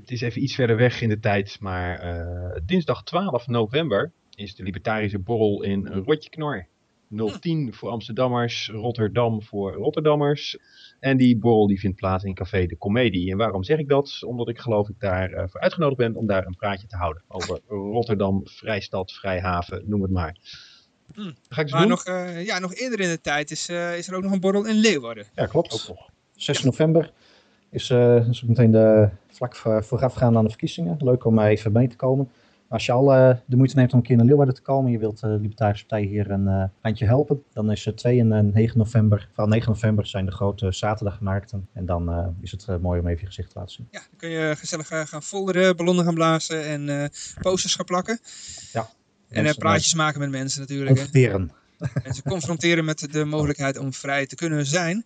het is even iets verder weg in de tijd, maar eh, dinsdag 12 november is de libertarische borrel in Rotje Knor. 010 voor Amsterdammers, Rotterdam voor Rotterdammers. En die borrel die vindt plaats in Café de Comedie. En waarom zeg ik dat? Omdat ik geloof ik daar eh, voor uitgenodigd ben om daar een praatje te houden. Over Rotterdam, Vrijstad, Vrijhaven, noem het maar. Hm. Ga ik maar doen? nog, eh, ja, nog eerder in de tijd is, eh, is er ook nog een borrel in Leeuwarden. ja, klopt. Ook nog. 6 november is, eh is ook meteen de, vlak voor- voorafgaand aan de verkiezingen. Leuk om even mee te komen. Als je al eh, de moeite neemt om een keer naar Leeuwarden te komen, je wilt de Libertarische Partij hier een eh, handje helpen, dan is het 2 en eh, 9 november, vooral 9 november zijn de grote zaterdagmarkten. En dan eh, is het mooi om even je gezicht te laten zien. Ja, dan kun je gezellig gaan folderen, ballonnen gaan blazen en eh, posters gaan plakken. Ja. En eh, Mensen- praatjes maken met mensen natuurlijk. hè. Confronteren. En ze confronteren met de mogelijkheid om vrij te kunnen zijn.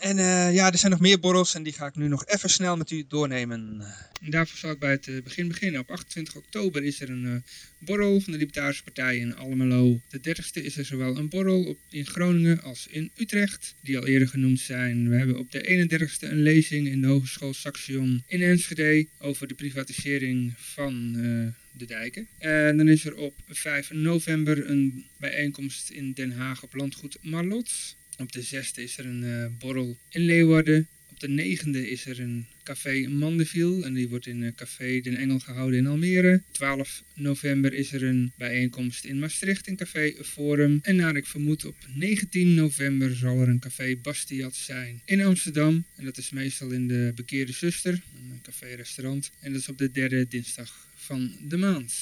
En eh, ja, er zijn nog meer borrels en die ga ik nu nog even snel met u doornemen. En daarvoor zal ik bij het eh, begin beginnen. Op 28 oktober is er een eh, borrel van de Libertarische Partij in Almelo. De 30ste is er zowel een borrel op, in Groningen als in Utrecht, die al eerder genoemd zijn. We hebben op de 31ste een lezing in de Hogeschool Saxion in Enschede over de privatisering van eh, de dijken. En dan is er op 5 november een bijeenkomst in Den Haag op landgoed Marlot. Op de 6e is er een eh, borrel in Leeuwarden. Op de 9e is er een café Mandeville en die wordt in eh, café Den Engel gehouden in Almere. 12 november is er een bijeenkomst in Maastricht in café Forum. En naar ik vermoed op 19 november zal er een café Bastiat zijn in Amsterdam. En dat is meestal in de Bekeerde Zuster, een café-restaurant. En dat is op de derde dinsdag van de maand.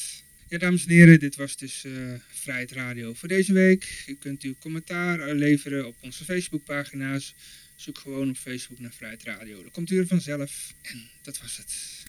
Ja, dames en heren, dit was dus uh, Vrijheid Radio voor deze week. U kunt uw commentaar leveren op onze Facebookpagina's. Zoek gewoon op Facebook naar Vrijheid Radio. Dan komt u er vanzelf. En dat was het.